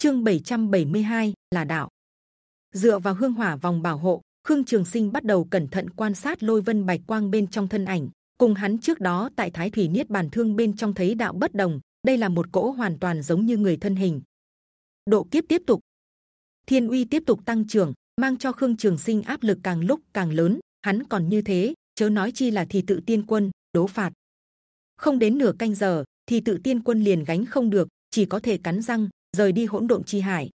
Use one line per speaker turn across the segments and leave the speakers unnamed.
Chương 772 là đạo. Dựa vào hương hỏa vòng bảo hộ, Khương Trường Sinh bắt đầu cẩn thận quan sát lôi vân bạch quang bên trong thân ảnh. Cùng hắn trước đó tại Thái Thủy Niết Bàn Thương bên trong thấy đạo bất đồng, đây là một cỗ hoàn toàn giống như người thân hình. Độ kiếp tiếp tục, thiên uy tiếp tục tăng trưởng, mang cho Khương Trường Sinh áp lực càng lúc càng lớn. Hắn còn như thế, chớ nói chi là thì tự tiên quân đố phạt. Không đến nửa canh giờ, thì tự tiên quân liền gánh không được, chỉ có thể cắn răng rời đi hỗn độn chi hải.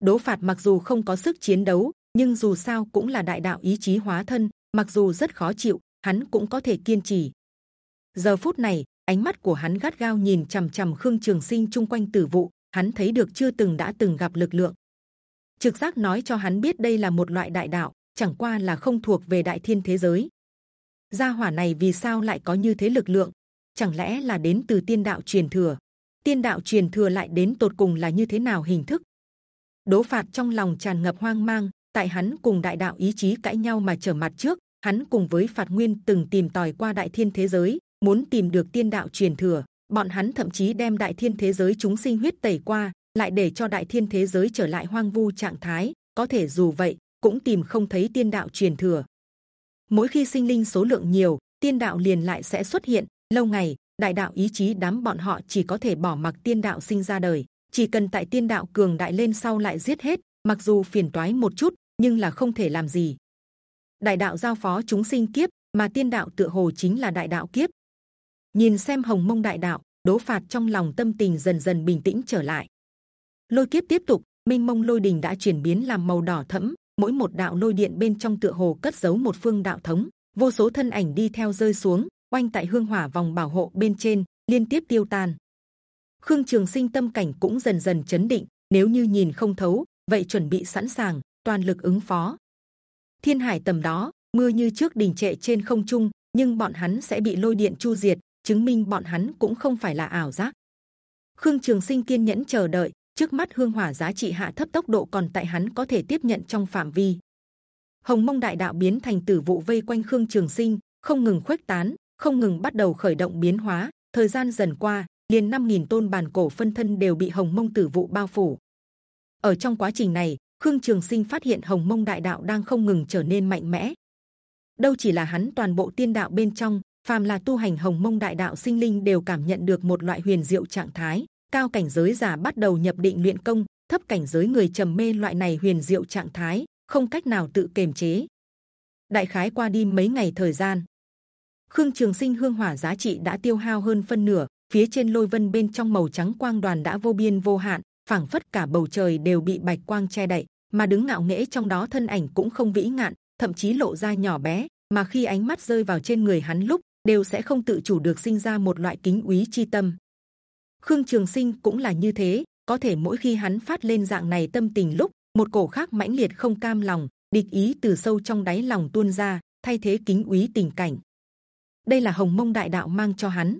Đố phạt mặc dù không có sức chiến đấu, nhưng dù sao cũng là đại đạo ý chí hóa thân, mặc dù rất khó chịu, hắn cũng có thể kiên trì. Giờ phút này, ánh mắt của hắn gắt gao nhìn c h ầ m c h ầ m khương trường sinh chung quanh tử vụ, hắn thấy được chưa từng đã từng gặp lực lượng. Trực giác nói cho hắn biết đây là một loại đại đạo, chẳng qua là không thuộc về đại thiên thế giới. Gia hỏa này vì sao lại có như thế lực lượng? Chẳng lẽ là đến từ tiên đạo truyền thừa? Tiên đạo truyền thừa lại đến tột cùng là như thế nào hình thức? Đố phạt trong lòng tràn ngập hoang mang, tại hắn cùng đại đạo ý chí cãi nhau mà trở mặt trước hắn cùng với phạt nguyên từng tìm tòi qua đại thiên thế giới muốn tìm được tiên đạo truyền thừa. Bọn hắn thậm chí đem đại thiên thế giới chúng sinh huyết tẩy qua lại để cho đại thiên thế giới trở lại hoang vu trạng thái. Có thể dù vậy cũng tìm không thấy tiên đạo truyền thừa. Mỗi khi sinh linh số lượng nhiều tiên đạo liền lại sẽ xuất hiện. Lâu ngày đại đạo ý chí đám bọn họ chỉ có thể bỏ mặc tiên đạo sinh ra đời, chỉ cần tại tiên đạo cường đại lên sau lại giết hết, mặc dù phiền toái một chút, nhưng là không thể làm gì. Đại đạo giao phó chúng sinh kiếp, mà tiên đạo tựa hồ chính là đại đạo kiếp. Nhìn xem hồng mông đại đạo, đố phạt trong lòng tâm tình dần dần bình tĩnh trở lại. Lôi kiếp tiếp tục minh mông lôi đình đã chuyển biến làm màu đỏ thẫm, mỗi một đạo lôi điện bên trong tựa hồ cất giấu một phương đạo thống, vô số thân ảnh đi theo rơi xuống oanh tại hương hỏa vòng bảo hộ bên trên, liên tiếp tiêu tan. Khương trường sinh tâm cảnh cũng dần dần chấn định, nếu như nhìn không thấu, vậy chuẩn bị sẵn sàng, toàn lực ứng phó. Thiên hải tầm đó, mưa như trước đình trệ trên không trung, nhưng bọn hắn sẽ bị lôi điện chu diệt, chứng minh bọn hắn cũng không phải là ảo giác. Khương trường sinh kiên nhẫn chờ đợi, trước mắt hương hỏa giá trị hạ thấp tốc độ còn tại hắn có thể tiếp nhận trong phạm vi. Hồng mông đại đạo biến thành tử vụ vây quanh khương trường sinh, không ngừng khuếch tán không ngừng bắt đầu khởi động biến hóa thời gian dần qua liền 5.000 tôn bàn cổ phân thân đều bị hồng mông tử vụ bao phủ ở trong quá trình này Khương Trường Sinh phát hiện Hồng Mông Đại Đạo đang không ngừng trở nên mạnh mẽ. Đâu chỉ là hắn toàn bộ tiên đạo bên trong, phàm là tu hành Hồng Mông Đại Đạo sinh linh đều cảm nhận được một loại huyền diệu trạng thái. Cao cảnh giới giả bắt đầu nhập định luyện công, thấp cảnh giới người trầm mê loại này huyền diệu trạng thái, không cách nào tự kiềm chế. Đại khái qua đi mấy ngày thời gian, Khương Trường Sinh hương hỏa giá trị đã tiêu hao hơn phân nửa. Phía trên lôi vân bên trong màu trắng quang đoàn đã vô biên vô hạn, phảng phất cả bầu trời đều bị bạch quang che đậy, mà đứng ngạo nghễ trong đó thân ảnh cũng không vĩ ngạn, thậm chí lộ ra nhỏ bé. Mà khi ánh mắt rơi vào trên người hắn lúc, đều sẽ không tự chủ được sinh ra một loại kính úy chi tâm. Khương Trường Sinh cũng là như thế, có thể mỗi khi hắn phát lên dạng này tâm tình lúc, một cổ khác mãnh liệt không cam lòng, địch ý từ sâu trong đáy lòng tuôn ra, thay thế kính úy tình cảnh. Đây là Hồng Mông Đại Đạo mang cho hắn.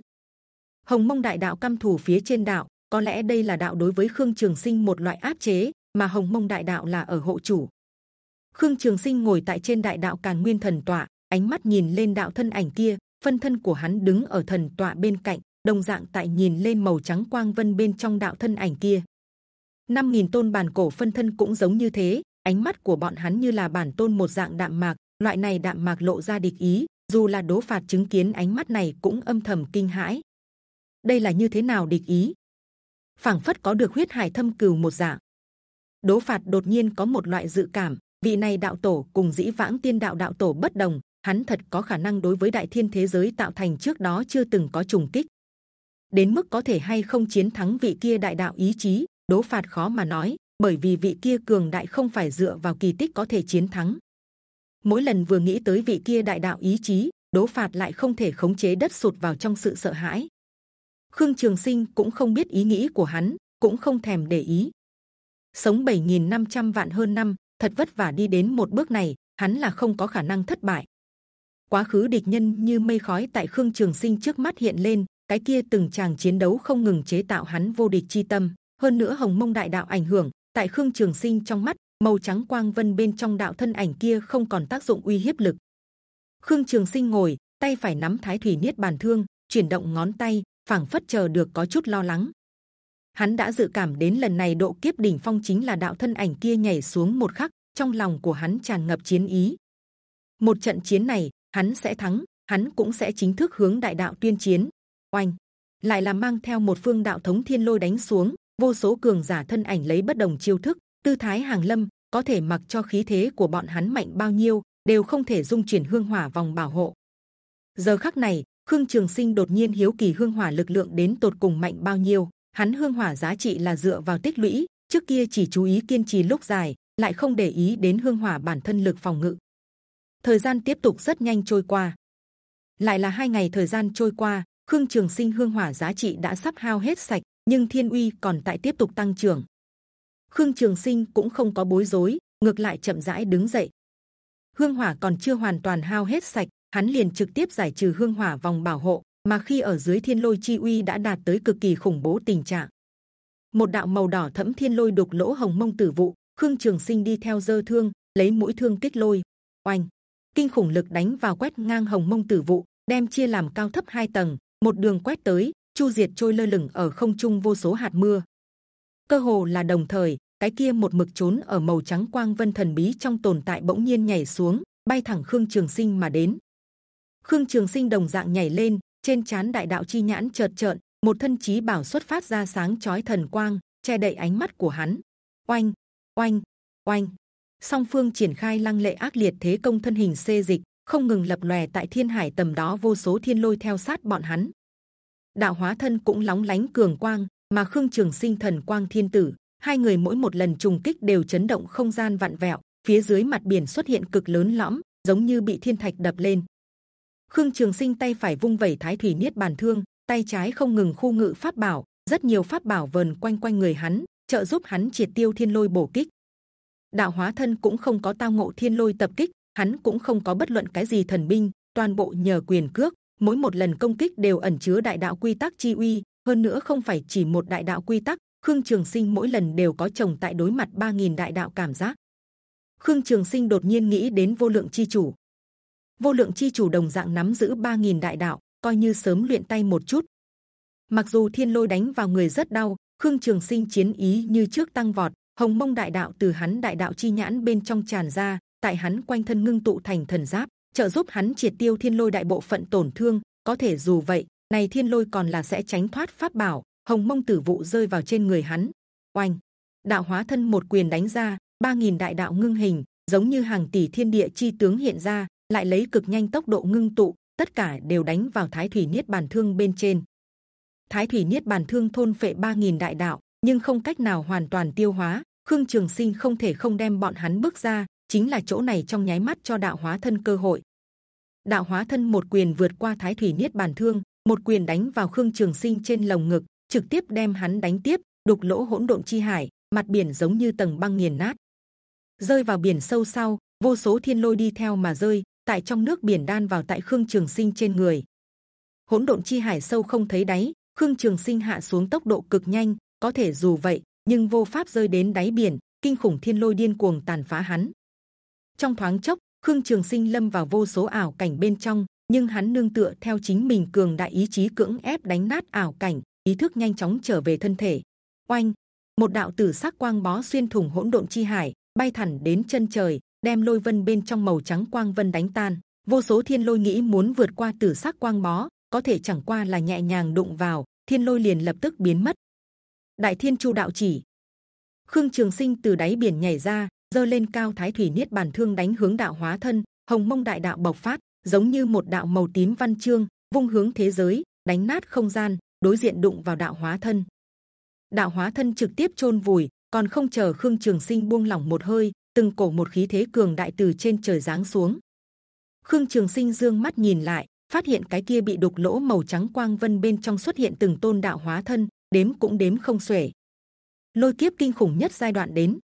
Hồng Mông Đại Đạo căm thù phía trên đạo, có lẽ đây là đạo đối với khương trường sinh một loại áp chế mà hồng mông đại đạo là ở hộ chủ khương trường sinh ngồi tại trên đại đạo càn nguyên thần tọa ánh mắt nhìn lên đạo thân ảnh kia phân thân của hắn đứng ở thần tọa bên cạnh đồng dạng tại nhìn lên màu trắng quang vân bên trong đạo thân ảnh kia năm nghìn tôn bản cổ phân thân cũng giống như thế ánh mắt của bọn hắn như là bản tôn một dạng đạm mạc loại này đạm mạc lộ ra địch ý dù là đố phạt chứng kiến ánh mắt này cũng âm thầm kinh hãi đây là như thế nào địch ý phảng phất có được huyết hải thâm cừu một dạng. Đố phạt đột nhiên có một loại dự cảm, vị này đạo tổ cùng dĩ vãng tiên đạo đạo tổ bất đồng, hắn thật có khả năng đối với đại thiên thế giới tạo thành trước đó chưa từng có trùng kích. Đến mức có thể hay không chiến thắng vị kia đại đạo ý chí, đố phạt khó mà nói, bởi vì vị kia cường đại không phải dựa vào kỳ tích có thể chiến thắng. Mỗi lần vừa nghĩ tới vị kia đại đạo ý chí, đố phạt lại không thể khống chế đất sụt vào trong sự sợ hãi. Khương Trường Sinh cũng không biết ý nghĩ của hắn, cũng không thèm để ý. Sống 7.500 vạn hơn năm, thật vất vả đi đến một bước này, hắn là không có khả năng thất bại. Quá khứ địch nhân như mây khói tại Khương Trường Sinh trước mắt hiện lên, cái kia từng tràng chiến đấu không ngừng chế tạo hắn vô địch chi tâm. Hơn nữa Hồng Mông Đại Đạo ảnh hưởng, tại Khương Trường Sinh trong mắt màu trắng quang vân bên trong đạo thân ảnh kia không còn tác dụng uy hiếp lực. Khương Trường Sinh ngồi, tay phải nắm Thái Thủy Niết Bàn Thương, chuyển động ngón tay, phảng phất chờ được có chút lo lắng. hắn đã dự cảm đến lần này độ kiếp đỉnh phong chính là đạo thân ảnh kia nhảy xuống một khắc trong lòng của hắn tràn ngập chiến ý một trận chiến này hắn sẽ thắng hắn cũng sẽ chính thức hướng đại đạo tuyên chiến oanh lại là mang theo một phương đạo thống thiên lôi đánh xuống vô số cường giả thân ảnh lấy bất đồng chiêu thức tư thái hàng lâm có thể mặc cho khí thế của bọn hắn mạnh bao nhiêu đều không thể dung chuyển hương hỏa vòng bảo hộ. Giờ khắc này, khương trường sinh đột nhiên hiếu kỳ hương hỏa lực lượng đến tột cùng mạnh bao nhiêu. Hắn hương hỏa giá trị là dựa vào tích lũy, trước kia chỉ chú ý kiên trì lúc dài, lại không để ý đến hương hỏa bản thân lực phòng ngự. Thời gian tiếp tục rất nhanh trôi qua. Lại là hai ngày thời gian trôi qua, khương trường sinh hương hỏa giá trị đã sắp hao hết sạch, nhưng thiên uy còn tại tiếp tục tăng trưởng khương trường sinh cũng không có bối rối, ngược lại chậm rãi đứng dậy. Hương hỏa còn chưa hoàn toàn hao hết sạch, hắn liền trực tiếp giải trừ hương hỏa vòng bảo hộ, mà khi ở dưới thiên lôi chi uy đã đạt tới cực kỳ khủng bố tình trạng. Một đạo màu đỏ thẫm thiên lôi đục lỗ hồng mông tử vụ, khương trường sinh đi theo dơ thương, lấy mũi thương kích lôi. Oanh! Kinh khủng lực đánh vào quét ngang hồng mông tử vụ, đem chia làm cao thấp hai tầng, một đường quét tới, chu diệt trôi lơ lửng ở không trung vô số hạt mưa cơ hồ là đồng thời, cái kia một mực trốn ở màu trắng quang vân thần bí trong tồn tại bỗng nhiên nhảy xuống, bay thẳng khương trường sinh mà đến. Khương trường sinh đồng dạng nhảy lên, trên chán đại đạo chi nhãn chợt trợn, một thân trí bảo xuất phát ra sáng chói thần quang, che đậy ánh mắt của hắn. Oanh oanh oanh. Song phương triển khai lăng lệ ác liệt thế công thân hình xê dịch, không ngừng lập lòe tại thiên hải tầm đó vô số thiên lôi theo sát bọn hắn. Đạo hóa thân cũng lóng lánh cường quang mà khương trường sinh thần quang thiên tử, hai người mỗi một lần trùng kích đều chấn động không gian vặn vẹo, phía dưới mặt biển xuất hiện cực lớn lõm, giống như bị thiên thạch đập lên. Khương trường sinh tay phải vung vẩy thái thủy niết bàn thương, tay trái không ngừng khu ngự pháp bảo, rất nhiều pháp bảo vần quanh quanh người hắn, trợ giúp hắn triệt tiêu thiên lôi bổ kích. Đạo hóa thân cũng không có tao ngộ thiên lôi tập kích, hắn cũng không có bất luận cái gì thần binh, toàn bộ nhờ quyền cước, mỗi một lần công kích đều ẩn chứa đại đạo quy tắc chi uy hơn nữa không phải chỉ một đại đạo quy tắc, khương trường sinh mỗi lần đều có chồng tại đối mặt 3.000 đại đạo cảm giác. Khương trường sinh đột nhiên nghĩ đến vô lượng chi chủ. Vô lượng chi chủ đồng dạng nắm giữ 3.000 đại đạo, coi như sớm luyện tay một chút. Mặc dù thiên lôi đánh vào người rất đau, khương trường sinh chiến ý như trước tăng vọt, hồng mông đại đạo từ hắn đại đạo chi nhãn bên trong tràn ra, tại hắn quanh thân ngưng tụ thành thần giáp, trợ giúp hắn triệt tiêu thiên lôi đại bộ phận tổn thương, có thể dù vậy này thiên lôi còn là sẽ tránh thoát pháp bảo, hồng mông tử vụ rơi vào trên người hắn. Oanh! Đạo hóa thân một quyền đánh ra, ba nghìn đại đạo ngưng hình, giống như hàng tỷ thiên địa chi tướng hiện ra, lại lấy cực nhanh tốc độ ngưng tụ, tất cả đều đánh vào thái thủy niết bàn thương bên trên. Thái thủy niết bàn thương thôn phệ ba nghìn đại đạo, nhưng không cách nào hoàn toàn tiêu hóa, khương trường sinh không thể không đem bọn hắn bước ra, chính là chỗ này trong nháy mắt cho đạo hóa thân cơ hội. Đạo hóa thân một quyền vượt qua thái thủy niết bàn thương một quyền đánh vào khương trường sinh trên lồng ngực, trực tiếp đem hắn đánh tiếp, đục lỗ hỗn độn chi hải, mặt biển giống như tầng băng nghiền nát. Rơi vào biển sâu sau, vô số thiên lôi đi theo mà rơi, tại trong nước biển đan vào tại khương trường sinh trên người. Hỗn độn chi hải sâu không thấy đáy, khương trường sinh hạ xuống tốc độ cực nhanh, có thể dù vậy, nhưng vô pháp rơi đến đáy biển, kinh khủng thiên lôi điên cuồng tàn phá hắn. Trong thoáng chốc, khương trường sinh lâm vào vô số ảo cảnh bên trong nhưng hắn nương tựa theo chính mình cường đại ý chí cưỡng ép đánh nát ảo cảnh, ý thức nhanh chóng trở về thân thể. Oanh! Một đạo tử sắc quang bó xuyên thủng hỗn độn chi hải, bay thẳng đến chân trời, đem lôi vân bên trong màu trắng quang vân đánh tan. Vô số thiên lôi nghĩ muốn vượt qua tử sắc quang bó, có thể chẳng qua là nhẹ nhàng đụng vào, thiên lôi liền lập tức biến mất. Đại thiên chu đạo chỉ. Khương trường sinh từ đáy biển nhảy ra, giơ lên cao thái thủy niết bàn thương đánh hướng đạo hóa thân, hồng mông đại đạo bộc phát giống như một đạo màu tím văn chương, vung hướng thế giới, đánh nát không gian, đối diện đụng vào đạo hóa thân. Đạo hóa thân trực tiếp chôn vùi, còn không chờ khương trường sinh buông lỏng một hơi, từng cổ một khí thế cường đại từ trên trời giáng xuống. Khương trường sinh dương mắt nhìn lại, phát hiện cái kia bị đục lỗ màu trắng quang vân bên trong xuất hiện từng tôn đạo hóa thân, đếm cũng đếm không xuể. Lôi kiếp kinh khủng nhất giai đoạn đến.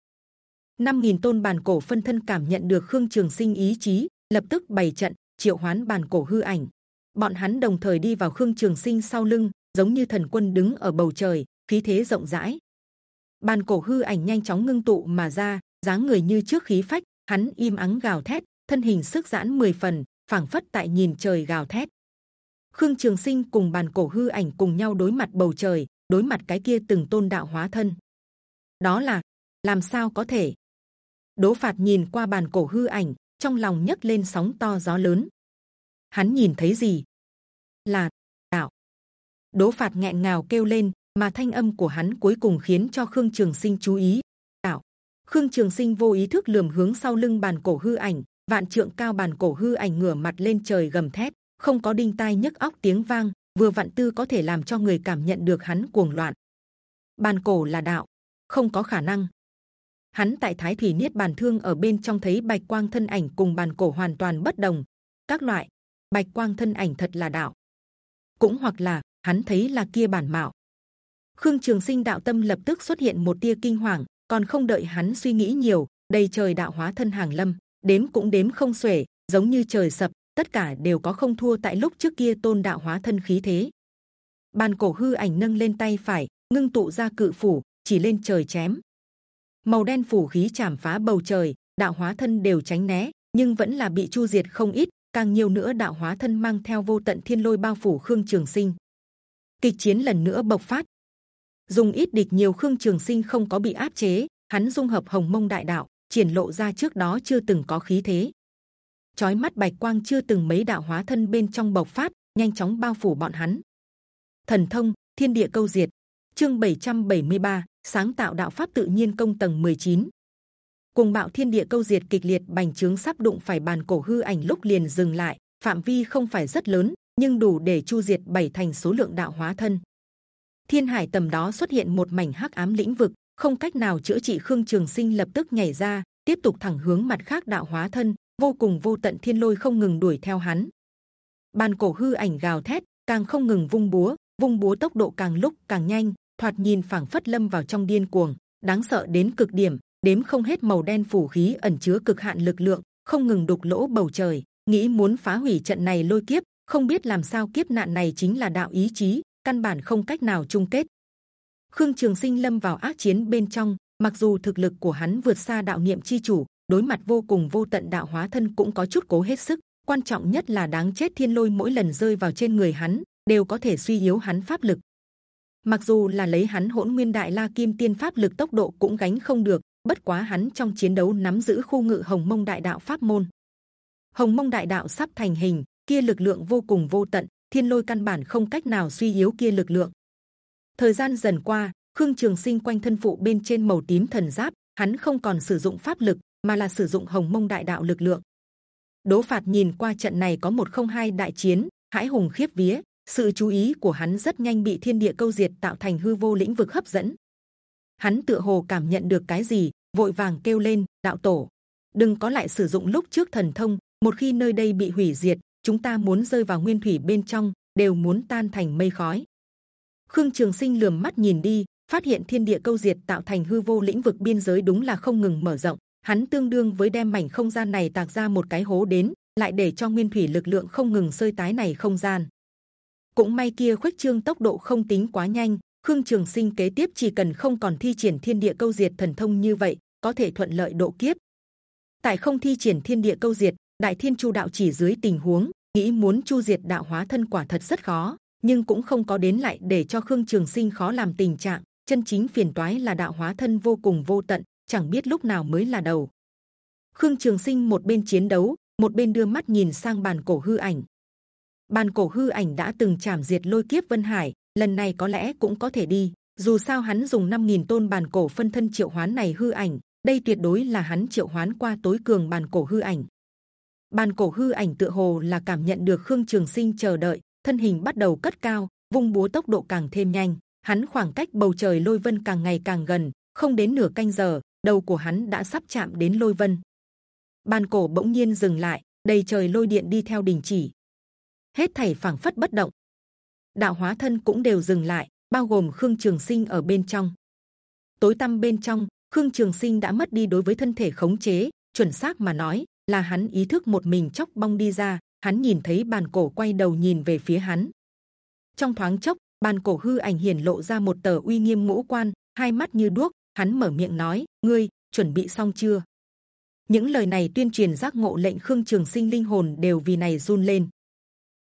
5.000 tôn bàn cổ phân thân cảm nhận được khương trường sinh ý chí, lập tức bày trận triệu hoán bàn cổ hư ảnh. Bọn hắn đồng thời đi vào khương trường sinh sau lưng, giống như thần quân đứng ở bầu trời, khí thế rộng rãi. Bàn cổ hư ảnh nhanh chóng ngưng tụ mà ra, dáng người như trước khí phách, hắn im ắng gào thét, thân hình sức giãn 10 phần, phảng phất tại nhìn trời gào thét. Khương trường sinh cùng bàn cổ hư ảnh cùng nhau đối mặt bầu trời, đối mặt cái kia từng tôn đạo hóa thân. Đó là, làm sao có thể? Đỗ phạt nhìn qua bàn cổ hư ảnh trong lòng nhấc lên sóng to gió lớn. Hắn nhìn thấy gì? Là đạo. Đỗ phạt nghẹn ngào kêu lên, mà thanh âm của hắn cuối cùng khiến cho khương trường sinh chú ý. Đạo. Khương trường sinh vô ý thức lườm hướng sau lưng bàn cổ hư ảnh, vạn trượng cao bàn cổ hư ảnh ngửa mặt lên trời gầm thét, không có đinh tai nhức óc tiếng vang, vừa vạn tư có thể làm cho người cảm nhận được hắn cuồng loạn. Bàn cổ là đạo, không có khả năng hắn tại thái thủy niết bàn thương ở bên trong thấy bạch quang thân ảnh cùng bàn cổ hoàn toàn bất đồng. Các loại bạch quang thân ảnh thật là đạo. Cũng hoặc là hắn thấy là kia bản mạo. Khương trường sinh đạo tâm lập tức xuất hiện một tia kinh hoàng, còn không đợi hắn suy nghĩ nhiều, đầy trời đạo hóa thân hàng lâm, đếm cũng đếm không xuể, giống như trời sập, tất cả đều có không thua tại lúc trước kia tôn đạo hóa thân khí thế. Bàn cổ hư ảnh nâng lên tay phải, ngưng tụ ra cự phủ, chỉ lên trời chém màu đen phủ khí chạm phá bầu trời, đạo hóa thân đều tránh né, nhưng vẫn là bị chu diệt không ít, càng nhiều nữa đạo hóa thân mang theo vô tận thiên lôi bao phủ khương trường sinh. Kịch chiến lần nữa bộc phát. Dùng ít địch nhiều khương trường sinh không có bị áp chế, hắn dung hợp hồng mông đại đạo, triển lộ ra trước đó chưa từng có khí thế. Chói mắt bạch quang chưa từng mấy đạo hóa thân bên trong bộc phát, nhanh chóng bao phủ bọn hắn. Thần thông, thiên địa câu diệt chương 773, sáng tạo đạo pháp tự nhiên công tầng 19. cùng bạo thiên địa câu diệt kịch liệt bành trướng sắp đụng phải bàn cổ hư ảnh lúc liền dừng lại. Phạm vi không phải rất lớn nhưng đủ để chu diệt bảy thành số lượng đạo hóa thân. Thiên hải tầm đó xuất hiện một mảnh hắc ám lĩnh vực không cách nào chữa trị khương trường sinh lập tức nhảy ra tiếp tục thẳng hướng mặt khác đạo hóa thân vô cùng vô tận thiên lôi không ngừng đuổi theo hắn. Bàn cổ hư ảnh gào thét càng không ngừng vung búa vung búa tốc độ càng lúc càng nhanh thoạt nhìn phảng phất lâm vào trong điên cuồng, đáng sợ đến cực điểm, đếm không hết màu đen phủ khí ẩn chứa cực hạn lực lượng, không ngừng đục lỗ bầu trời, nghĩ muốn phá hủy trận này lôi kiếp, không biết làm sao kiếp nạn này chính là đạo ý chí, căn bản không cách nào chung kết. Khương trường sinh lâm vào ác chiến bên trong, mặc dù thực lực của hắn vượt xa đạo niệm chi chủ, đối mặt vô cùng vô tận đạo hóa thân cũng có chút cố hết sức, quan trọng nhất là đáng chết thiên lôi mỗi lần rơi vào trên người hắn, đều có thể suy yếu hắn pháp lực mặc dù là lấy hắn hỗn nguyên đại la kim tiên pháp lực tốc độ cũng gánh không được, bất quá hắn trong chiến đấu nắm giữ khu ngự hồng mông đại đạo pháp môn. Hồng mông đại đạo sắp thành hình, kia lực lượng vô cùng vô tận, thiên lôi căn bản không cách nào suy yếu kia lực lượng. Thời gian dần qua, khương trường sinh quanh thân phụ bên trên màu tím thần giáp, hắn không còn sử dụng pháp lực, mà là sử dụng hồng mông đại đạo lực lượng. Đố phạt nhìn qua trận này có một không hai đại chiến, hãi hùng khiếp vía sự chú ý của hắn rất nhanh bị thiên địa câu diệt tạo thành hư vô lĩnh vực hấp dẫn. Hắn tựa hồ cảm nhận được cái gì, vội vàng kêu lên, đạo tổ, đừng có lại sử dụng lúc trước thần thông, một khi nơi đây bị hủy diệt, chúng ta muốn rơi vào nguyên thủy bên trong, đều muốn tan thành mây khói. Khương trường sinh lườm mắt nhìn đi, phát hiện thiên địa câu diệt tạo thành hư vô lĩnh vực biên giới đúng là không ngừng mở rộng. Hắn tương đương với đem mảnh không gian này tạc ra một cái hố đến, lại để cho nguyên thủy lực lượng không ngừng sơi tái này không gian cũng may kia khuếch trương tốc độ không tính quá nhanh, khương trường sinh kế tiếp chỉ cần không còn thi triển thiên địa câu diệt thần thông như vậy, có thể thuận lợi độ kiếp. Tại không thi triển thiên địa câu diệt, đại thiên chu đạo chỉ dưới tình huống, nghĩ muốn chu diệt đạo hóa thân quả thật rất khó, nhưng cũng không có đến lại để cho khương trường sinh khó làm tình trạng, chân chính phiền toái là đạo hóa thân vô cùng vô tận, chẳng biết lúc nào mới là đầu. Khương trường sinh một bên chiến đấu, một bên đưa mắt nhìn sang bàn cổ hư ảnh bàn cổ hư ảnh đã từng chảm diệt lôi kiếp vân hải, lần này có lẽ cũng có thể đi. Dù sao hắn dùng 5.000 tôn bàn cổ phân thân triệu hoán này hư ảnh, đây tuyệt đối là hắn triệu hoán qua tối cường bàn cổ hư ảnh. Bàn cổ hư ảnh tựa hồ là cảm nhận được khương trường sinh chờ đợi, thân hình bắt đầu cất cao, vung búa tốc độ càng thêm nhanh. Hắn khoảng cách bầu trời lôi vân càng ngày càng gần, không đến nửa canh giờ, đầu của hắn đã sắp chạm đến lôi vân. Bàn cổ bỗng nhiên dừng lại, đầy trời lôi điện đi theo đình chỉ hết thảy phảng phất bất động. Đạo hóa thân cũng đều dừng lại, bao gồm khương trường sinh ở bên trong. Tối tâm bên trong, khương trường sinh đã mất đi đối với thân thể khống chế, chuẩn xác mà nói là hắn ý thức một mình chóc bong đi ra, hắn nhìn thấy bàn cổ quay đầu nhìn về phía hắn. Trong thoáng chốc, bàn cổ hư ảnh hiển lộ ra một tờ uy nghiêm ngũ quan, hai mắt như đuốc, hắn mở miệng nói, ngươi, chuẩn bị xong chưa? Những lời này tuyên truyền giác ngộ lệnh khương trường sinh linh hồn đều vì này run lên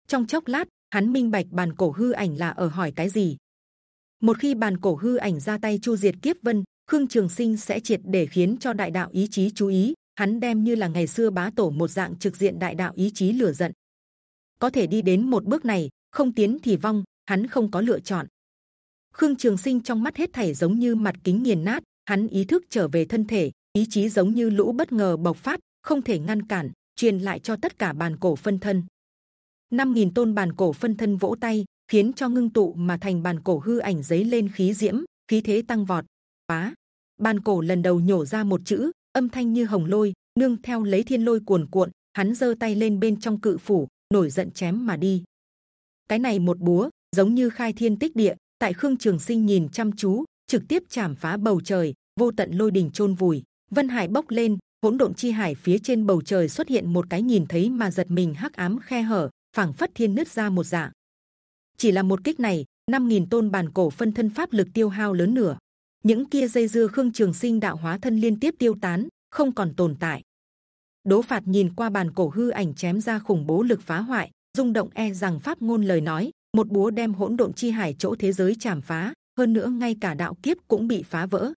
trong chốc lát, hắn minh bạch bàn cổ hư ảnh là ở hỏi cái gì. Một khi bàn cổ hư ảnh ra tay chu diệt kiếp vân, khương trường sinh sẽ triệt để khiến cho đại đạo ý chí chú ý. Hắn đem như là ngày xưa bá tổ một dạng trực diện đại đạo ý chí lửa giận. Có thể đi đến một bước này, không tiến thì vong, hắn không có lựa chọn. Khương trường sinh trong mắt hết thảy giống như mặt kính nghiền nát, hắn ý thức trở về thân thể, ý chí giống như lũ bất ngờ bộc phát, không thể ngăn cản, truyền lại cho tất cả bàn cổ phân thân năm nghìn tôn bàn cổ phân thân vỗ tay, khiến cho ngưng tụ mà thành bàn cổ hư ảnh giấy lên khí diễm, khí thế tăng vọt. Quá bàn cổ lần đầu nhổ ra một chữ, âm thanh như hồng lôi, nương theo lấy thiên lôi cuồn cuộn, hắn giơ tay lên bên trong cự phủ, nổi giận chém mà đi. Cái này một búa, giống như khai thiên tích địa, tại khương trường sinh nhìn chăm chú, trực tiếp chạm phá bầu trời, vô tận lôi đình chôn vùi. Vân hải bốc lên, hỗn độn chi hải phía trên bầu trời xuất hiện một cái nhìn thấy mà giật mình hắc ám khe hở phảng phất thiên nứt ra một dạng chỉ là một kích này 5.000 tôn bàn cổ phân thân pháp lực tiêu hao lớn nửa. Những kia dây dưa khương trường sinh đạo hóa thân liên tiếp tiêu tán, không còn tồn tại. Đố phạt nhìn qua bàn cổ hư ảnh chém ra khủng bố lực phá hoại, rung động e rằng pháp ngôn lời nói, một búa đem hỗn độn chi hải chỗ thế giới chảm phá, hơn nữa ngay cả đạo kiếp cũng bị phá vỡ.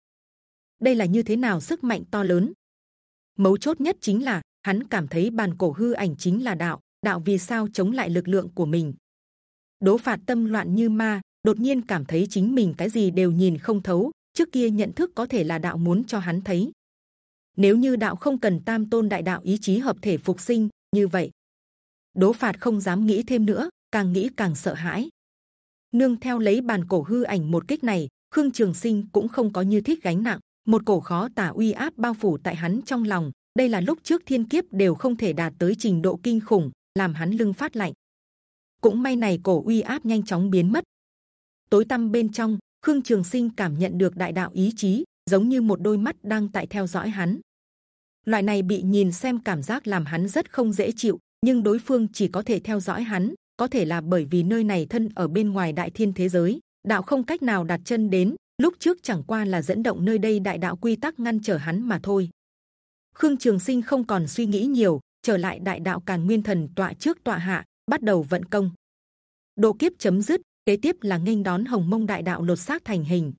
Đây là như thế nào sức mạnh to lớn? Mấu chốt nhất chính là, hắn cảm thấy bàn cổ hư ảnh chính là đạo đạo vì sao chống lại lực lượng của mình? Đố phạt tâm loạn như ma, đột nhiên cảm thấy chính mình cái gì đều nhìn không thấu, trước kia nhận thức có thể là đạo muốn cho hắn thấy. Nếu như đạo không cần tam tôn đại đạo ý chí hợp thể phục sinh, như vậy đố phạt không dám nghĩ thêm nữa, càng nghĩ càng sợ hãi. Nương theo lấy bàn cổ hư ảnh một kích này, khương trường sinh cũng không có như thích gánh nặng, một cổ khó tả uy áp bao phủ tại hắn trong lòng. Đây là lúc trước thiên kiếp đều không thể đạt tới trình độ kinh khủng làm hắn lưng phát lạnh. Cũng may này cổ uy áp nhanh chóng biến mất. Tối tăm bên trong, khương trường sinh cảm nhận được đại đạo ý chí, giống như một đôi mắt đang tại theo dõi hắn. Loại này bị nhìn xem cảm giác làm hắn rất không dễ chịu, nhưng đối phương chỉ có thể theo dõi hắn, có thể là bởi vì nơi này thân ở bên ngoài đại thiên thế giới, đạo không cách nào đặt chân đến, lúc trước chẳng qua là dẫn động nơi đây đại đạo quy tắc ngăn trở hắn mà thôi. Khương trường sinh không còn suy nghĩ nhiều trở lại đại đạo càn nguyên thần tọa trước tọa hạ, bắt đầu vận công. Độ kiếp chấm dứt, kế tiếp là nghênh đón hồng mông đại đạo lột xác thành hình.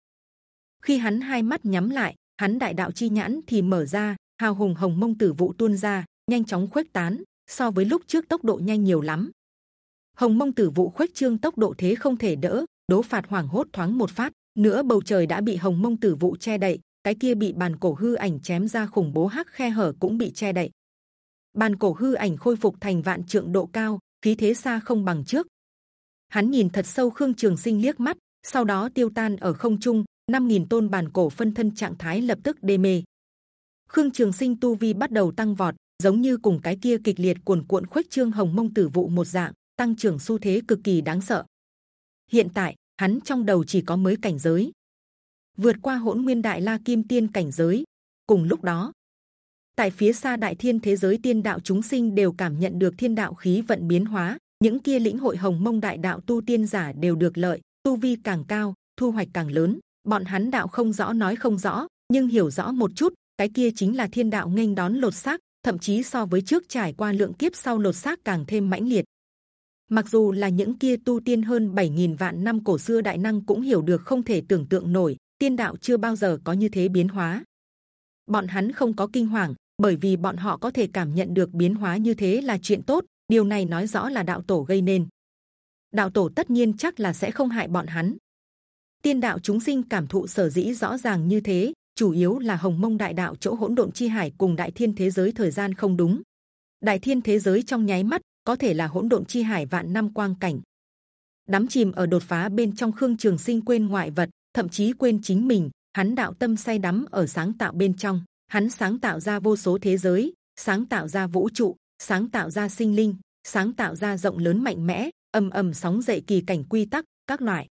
Khi hắn hai mắt nhắm lại, hắn đại đạo chi nhãn thì mở ra, hào hùng hồng mông tử vụ tuôn ra, nhanh chóng khuếch tán, so với lúc trước tốc độ nhanh nhiều lắm. Hồng mông tử vụ khuếch trương tốc độ thế không thể đỡ, đố phạt hoảng hốt thoáng một phát nữa bầu trời đã bị hồng mông tử vụ che đậy, cái kia bị bàn cổ hư ảnh chém ra khủng bố hắc khe hở cũng bị che đậy bàn cổ hư ảnh khôi phục thành vạn trượng độ cao, khí thế xa không bằng trước. Hắn nhìn thật sâu khương trường sinh liếc mắt, sau đó tiêu tan ở không trung 5.000 tôn bàn cổ phân thân trạng thái lập tức đê mê. Khương trường sinh tu vi bắt đầu tăng vọt, giống như cùng cái kia kịch liệt cuồn cuộn khuếch trương hồng mông tử vụ một dạng, tăng trưởng xu thế cực kỳ đáng sợ. Hiện tại, hắn trong đầu chỉ có mới cảnh giới. Vượt qua hỗn nguyên đại la kim tiên cảnh giới. Cùng lúc đó tại phía xa đại thiên thế giới tiên đạo chúng sinh đều cảm nhận được thiên đạo khí vận biến hóa, những kia lĩnh hội hồng mông đại đạo tu tiên giả đều được lợi, tu vi càng cao, thu hoạch càng lớn. Bọn hắn đạo không rõ nói không rõ, nhưng hiểu rõ một chút, cái kia chính là thiên đạo nghênh đón lột xác, thậm chí so với trước trải qua lượng kiếp sau lột xác càng thêm mãnh liệt. Mặc dù là những kia tu tiên hơn 7.000 vạn năm cổ xưa đại năng cũng hiểu được không thể tưởng tượng nổi, tiên đạo chưa bao giờ có như thế biến hóa bọn hắn không có kinh hoàng, bởi vì bọn họ có thể cảm nhận được biến hóa như thế là chuyện tốt, điều này nói rõ là đạo tổ gây nên. Đạo tổ tất nhiên chắc là sẽ không hại bọn hắn. Tiên đạo chúng sinh cảm thụ sở dĩ rõ ràng như thế, chủ yếu là hồng mông đại đạo chỗ hỗn độn chi hải cùng đại thiên thế giới thời gian không đúng. Đại thiên thế giới trong nháy mắt, có thể là hỗn độn chi hải vạn năm quang cảnh. Đắm chìm ở đột phá bên trong khương trường sinh quên ngoại vật, thậm chí quên chính mình hắn đạo tâm say đắm ở sáng tạo bên trong. Hắn sáng tạo ra vô số thế giới, sáng tạo ra vũ trụ, sáng tạo ra sinh linh, sáng tạo ra rộng lớn mạnh mẽ, ầm ầm sóng dậy kỳ cảnh quy tắc, các loại.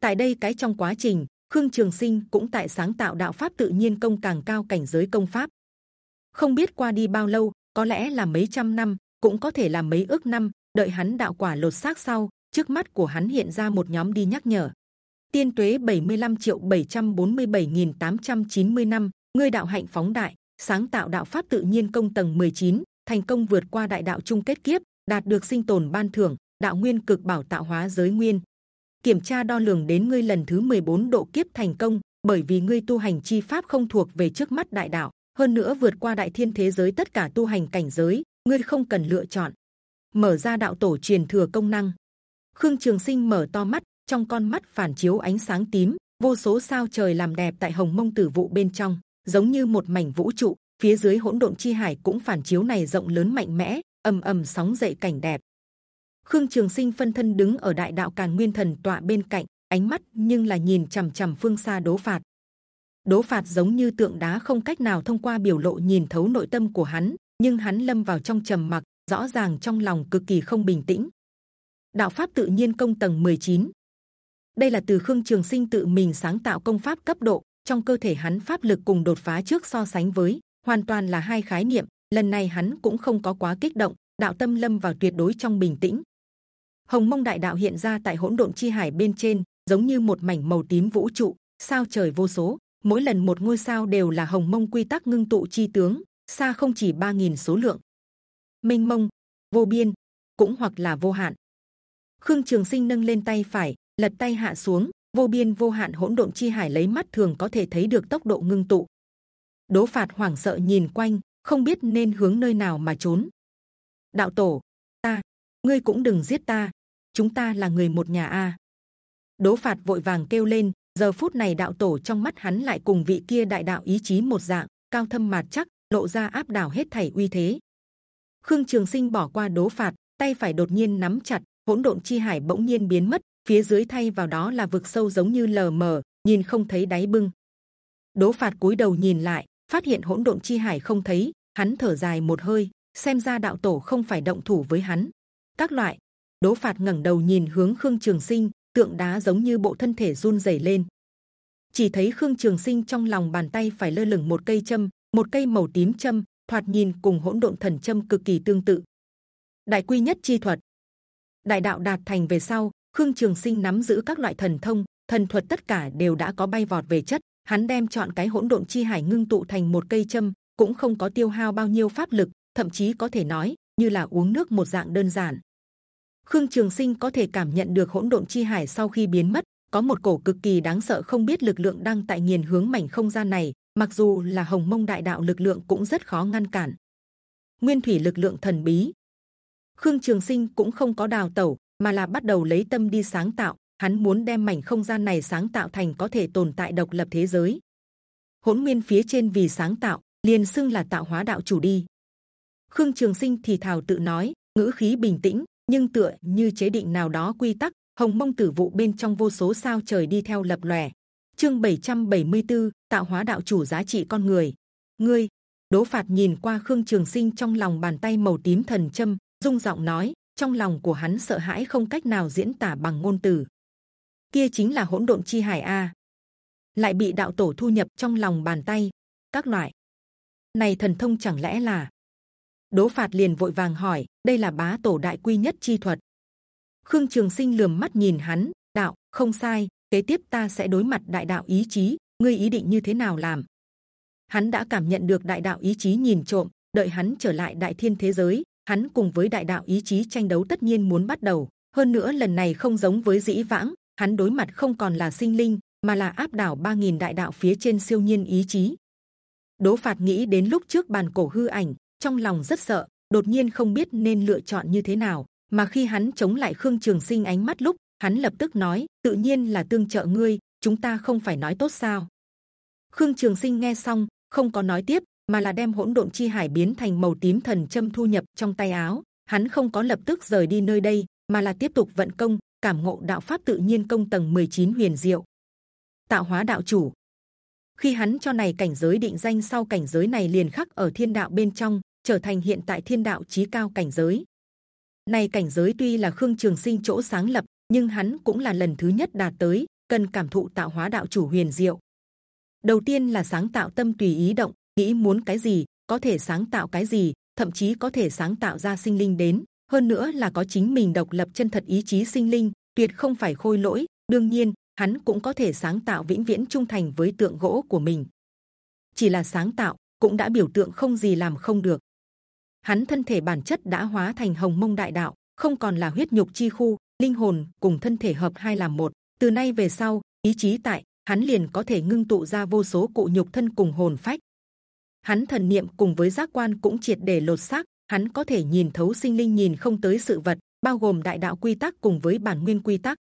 Tại đây cái trong quá trình, khương trường sinh cũng tại sáng tạo đạo pháp tự nhiên công càng cao cảnh giới công pháp. Không biết qua đi bao lâu, có lẽ là mấy trăm năm, cũng có thể là mấy ước năm, đợi hắn đạo quả lột xác sau, trước mắt của hắn hiện ra một nhóm đi nhắc nhở tiên tuế 75 triệu 747.890 năm ngươi đạo hạnh phóng đại sáng tạo đạo pháp tự nhiên công tầng 19, thành công vượt qua đại đạo chung kết kiếp đạt được sinh tồn ban thưởng đạo nguyên cực bảo tạo hóa giới nguyên. Kiểm tra đo lường đến ngươi lần thứ 14 độ kiếp thành công bởi vì ngươi tu hành chi pháp không thuộc về trước mắt đại đạo hơn nữa vượt qua đại thiên thế giới tất cả tu hành cảnh giới ngươi không cần lựa chọn. Mở ra đạo tổ truyền thừa công năng. Khương trường sinh mở to mắt trong con mắt phản chiếu ánh sáng tím, vô số sao trời làm đẹp tại hồng mông tử vụ bên trong, giống như một mảnh vũ trụ. Phía dưới hỗn độn chi hải cũng phản chiếu này rộng lớn mạnh mẽ, ầm ầm sóng dậy cảnh đẹp. Khương trường sinh phân thân đứng ở đại đạo càn nguyên thần tọa bên cạnh, ánh mắt nhưng là nhìn c h ầ m c h ầ m phương xa đố phạt. Đố phạt giống như tượng đá không cách nào thông qua biểu lộ nhìn thấu nội tâm của hắn, nhưng hắn lâm vào trong trầm mặc, rõ ràng trong lòng cực kỳ không bình tĩnh. Đạo pháp tự nhiên công tầng 19 đây là từ khương trường sinh tự mình sáng tạo công pháp cấp độ. Trong cơ thể hắn pháp lực cùng đột phá trước so sánh với, hoàn toàn là hai khái niệm. Lần này hắn cũng không có quá kích động, đạo tâm lâm vào tuyệt đối trong bình tĩnh. Hồng mông đại đạo hiện ra tại hỗn độn chi hải bên trên, giống như một mảnh màu tím vũ trụ, sao trời vô số. Mỗi lần một ngôi sao đều là hồng mông quy tắc ngưng tụ chi tướng, xa không chỉ 3.000 số lượng. Minh mông, vô biên, cũng hoặc là vô hạn. Khương trường sinh nâng lên tay phải lật tay hạ xuống, vô biên vô hạn hỗn độn chi hải lấy mắt thường có thể thấy được tốc độ ngưng tụ. Đố phạt hoảng sợ nhìn quanh, không biết nên hướng nơi nào mà trốn. Đạo tổ, ta, ngươi cũng đừng giết ta, chúng ta là người một nhà a. Đố phạt vội vàng kêu lên, giờ phút này đạo tổ trong mắt hắn lại cùng vị kia đại đạo ý chí một dạng, cao thâm mạt chắc, lộ ra áp đảo hết thảy uy thế. Khương trường sinh bỏ qua đố phạt, tay phải đột nhiên nắm chặt, hỗn độn chi hải bỗng nhiên biến mất phía dưới thay vào đó là vực sâu giống như lờ mờ nhìn không thấy đáy bưng đố phạt cúi đầu nhìn lại phát hiện hỗn độn chi hải không thấy hắn thở dài một hơi xem ra đạo tổ không phải động thủ với hắn các loại Đỗ Phạt ngẩng đầu nhìn hướng Khương Trường Sinh, tượng đá giống như bộ thân thể run rẩy lên. Chỉ thấy Khương Trường Sinh trong lòng bàn tay phải lơ lửng một cây châm, một cây màu tím châm, thoạt nhìn cùng hỗn độn thần châm cực kỳ tương tự. Đại quy nhất chi thuật, đại đạo đạt thành về sau, Khương Trường Sinh nắm giữ các loại thần thông, thần thuật tất cả đều đã có bay vọt về chất. Hắn đem chọn cái hỗn độn chi hải ngưng tụ thành một cây châm, cũng không có tiêu hao bao nhiêu pháp lực, thậm chí có thể nói như là uống nước một dạng đơn giản. Khương Trường Sinh có thể cảm nhận được hỗn độn chi hải sau khi biến mất, có một cổ cực kỳ đáng sợ không biết lực lượng đang tại nghiền hướng mảnh không gian này. Mặc dù là Hồng Mông Đại Đạo lực lượng cũng rất khó ngăn cản. Nguyên thủy lực lượng thần bí. Khương Trường Sinh cũng không có đào tẩu, mà là bắt đầu lấy tâm đi sáng tạo. Hắn muốn đem mảnh không gian này sáng tạo thành có thể tồn tại độc lập thế giới. Hỗn Nguyên phía trên vì sáng tạo, liền xưng là tạo hóa đạo chủ đi. Khương Trường Sinh thì thào tự nói, ngữ khí bình tĩnh, nhưng tựa như chế định nào đó quy tắc hồng mông tử vụ bên trong vô số sao trời đi theo lập lòe chương 774, t ạ o hóa đạo chủ giá trị con người ngươi đố phạt nhìn qua khương trường sinh trong lòng bàn tay màu tím thần châm rung giọng nói trong lòng của hắn sợ hãi không cách nào diễn tả bằng ngôn từ kia chính là hỗn độn chi hải a lại bị đạo tổ thu nhập trong lòng bàn tay các loại này thần thông chẳng lẽ là đố Phạt liền vội vàng hỏi, đây là bá tổ đại quy nhất chi thuật. Khương Trường Sinh lườm mắt nhìn hắn, đạo không sai. Kế tiếp ta sẽ đối mặt đại đạo ý chí, ngươi ý định như thế nào làm? Hắn đã cảm nhận được đại đạo ý chí nhìn trộm, đợi hắn trở lại đại thiên thế giới, hắn cùng với đại đạo ý chí tranh đấu tất nhiên muốn bắt đầu. Hơn nữa lần này không giống với dĩ vãng, hắn đối mặt không còn là sinh linh, mà là áp đảo 3.000 đại đạo phía trên siêu nhiên ý chí. Đỗ Phạt nghĩ đến lúc trước bàn cổ hư ảnh, trong lòng rất sợ, đột nhiên không biết nên lựa chọn như thế nào. Mà khi hắn chống lại Khương Trường Sinh ánh mắt lúc, hắn lập tức nói: tự nhiên là tương trợ ngươi, chúng ta không phải nói tốt sao? Khương Trường Sinh nghe xong, không có nói tiếp, mà là đem hỗn độn chi hải biến thành màu tím thần châm thu nhập trong tay áo. Hắn không có lập tức rời đi nơi đây, mà là tiếp tục vận công, cảm ngộ đạo pháp tự nhiên công tầng 19 huyền diệu, tạo hóa đạo chủ. Khi hắn cho này cảnh giới định danh sau cảnh giới này liền khắc ở thiên đạo bên trong, trở thành hiện tại thiên đạo chí cao cảnh giới. Này cảnh giới tuy là khương trường sinh chỗ sáng lập, nhưng hắn cũng là lần thứ nhất đạt tới, cần cảm thụ tạo hóa đạo chủ huyền diệu. Đầu tiên là sáng tạo tâm tùy ý động, nghĩ muốn cái gì, có thể sáng tạo cái gì, thậm chí có thể sáng tạo ra sinh linh đến. Hơn nữa là có chính mình độc lập chân thật ý chí sinh linh, tuyệt không phải khôi lỗi. đương nhiên, hắn cũng có thể sáng tạo vĩnh viễn trung thành với tượng gỗ của mình. Chỉ là sáng tạo cũng đã biểu tượng không gì làm không được hắn thân thể bản chất đã hóa thành hồng mông đại đạo, không còn là huyết nhục chi khu, linh hồn cùng thân thể hợp hai làm một. Từ nay về sau, ý chí tại hắn liền có thể ngưng tụ ra vô số cụ nhục thân cùng hồn phách. Hắn thần niệm cùng với giác quan cũng triệt để lột xác. Hắn có thể nhìn thấu sinh linh nhìn không tới sự vật, bao gồm đại đạo quy tắc cùng với bản nguyên quy tắc.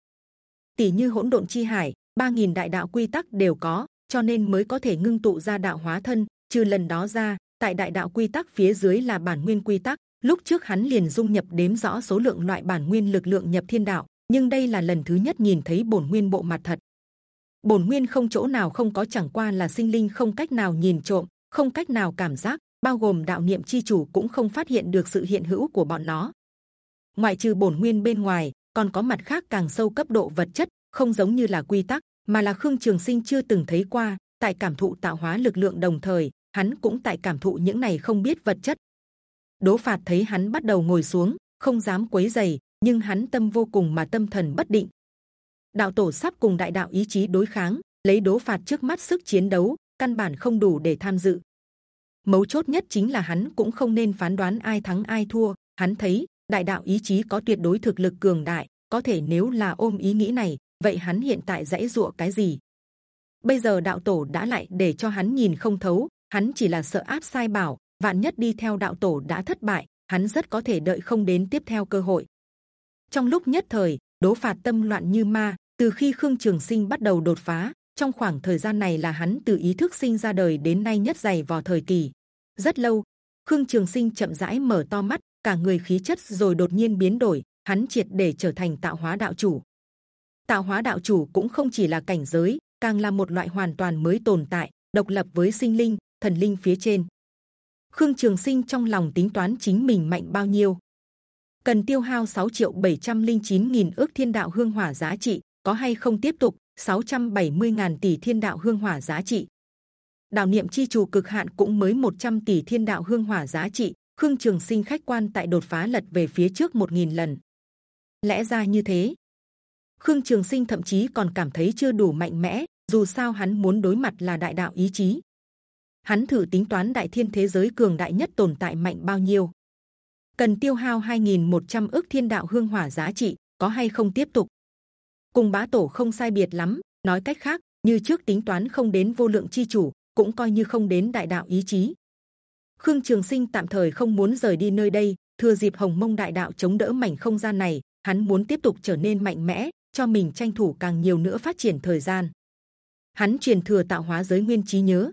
Tỷ như hỗn độn chi hải, ba nghìn đại đạo quy tắc đều có, cho nên mới có thể ngưng tụ ra đạo hóa thân. Trừ lần đó ra, tại đại đạo quy tắc phía dưới là bản nguyên quy tắc. Lúc trước hắn liền dung nhập đếm rõ số lượng loại bản nguyên lực lượng nhập thiên đạo, nhưng đây là lần thứ nhất nhìn thấy bổn nguyên bộ mặt thật. Bổn nguyên không chỗ nào không có, chẳng qua là sinh linh không cách nào nhìn trộm, không cách nào cảm giác, bao gồm đạo niệm chi chủ cũng không phát hiện được sự hiện hữu của bọn nó. Ngoại trừ bổn nguyên bên ngoài, còn có mặt khác càng sâu cấp độ vật chất, không giống như là quy tắc, mà là khương trường sinh chưa từng thấy qua. Tại cảm thụ tạo hóa lực lượng đồng thời, hắn cũng tại cảm thụ những này không biết vật chất. đố phạt thấy hắn bắt đầu ngồi xuống, không dám quấy giày, nhưng hắn tâm vô cùng mà tâm thần bất định. Đạo tổ sắp cùng đại đạo ý chí đối kháng, lấy đố phạt trước mắt sức chiến đấu, căn bản không đủ để tham dự. Mấu chốt nhất chính là hắn cũng không nên phán đoán ai thắng ai thua. Hắn thấy đại đạo ý chí có tuyệt đối thực lực cường đại, có thể nếu là ôm ý nghĩ này, vậy hắn hiện tại dãy dụa cái gì? Bây giờ đạo tổ đã lại để cho hắn nhìn không thấu, hắn chỉ là sợ áp sai bảo, vạn nhất đi theo đạo tổ đã thất bại, hắn rất có thể đợi không đến tiếp theo cơ hội. Trong lúc nhất thời, đố phạt tâm loạn như ma. Từ khi Khương Trường Sinh bắt đầu đột phá, trong khoảng thời gian này là hắn từ ý thức sinh ra đời đến nay nhất dày vào thời kỳ. Rất lâu, Khương Trường Sinh chậm rãi mở to mắt, cả người khí chất rồi đột nhiên biến đổi, hắn triệt để trở thành tạo hóa đạo chủ. Tạo hóa đạo chủ cũng không chỉ là cảnh giới, càng là một loại hoàn toàn mới tồn tại, độc lập với sinh linh, thần linh phía trên. Khương Trường Sinh trong lòng tính toán chính mình mạnh bao nhiêu, cần tiêu hao 6 triệu 709 nghìn ước thiên đạo hương hỏa giá trị, có hay không tiếp tục 670 ngàn tỷ thiên đạo hương hỏa giá trị. Đạo niệm chi chủ cực hạn cũng mới 100 tỷ thiên đạo hương hỏa giá trị. Khương Trường Sinh khách quan tại đột phá lật về phía trước 1.000 lần. Lẽ ra như thế, Khương Trường Sinh thậm chí còn cảm thấy chưa đủ mạnh mẽ. Dù sao hắn muốn đối mặt là đại đạo ý chí. Hắn thử tính toán đại thiên thế giới cường đại nhất tồn tại mạnh bao nhiêu cần tiêu hao 2.100 ước thiên đạo hương hỏa giá trị có hay không tiếp tục cùng bá tổ không sai biệt lắm, nói cách khác, như trước tính toán không đến vô lượng chi chủ, cũng coi như không đến đại đạo ý chí. Khương trường sinh tạm thời không muốn rời đi nơi đây, thừa dịp hồng mông đại đạo chống đỡ mảnh không gian này, hắn muốn tiếp tục trở nên mạnh mẽ, cho mình tranh thủ càng nhiều nữa phát triển thời gian. Hắn truyền thừa tạo hóa giới nguyên trí nhớ.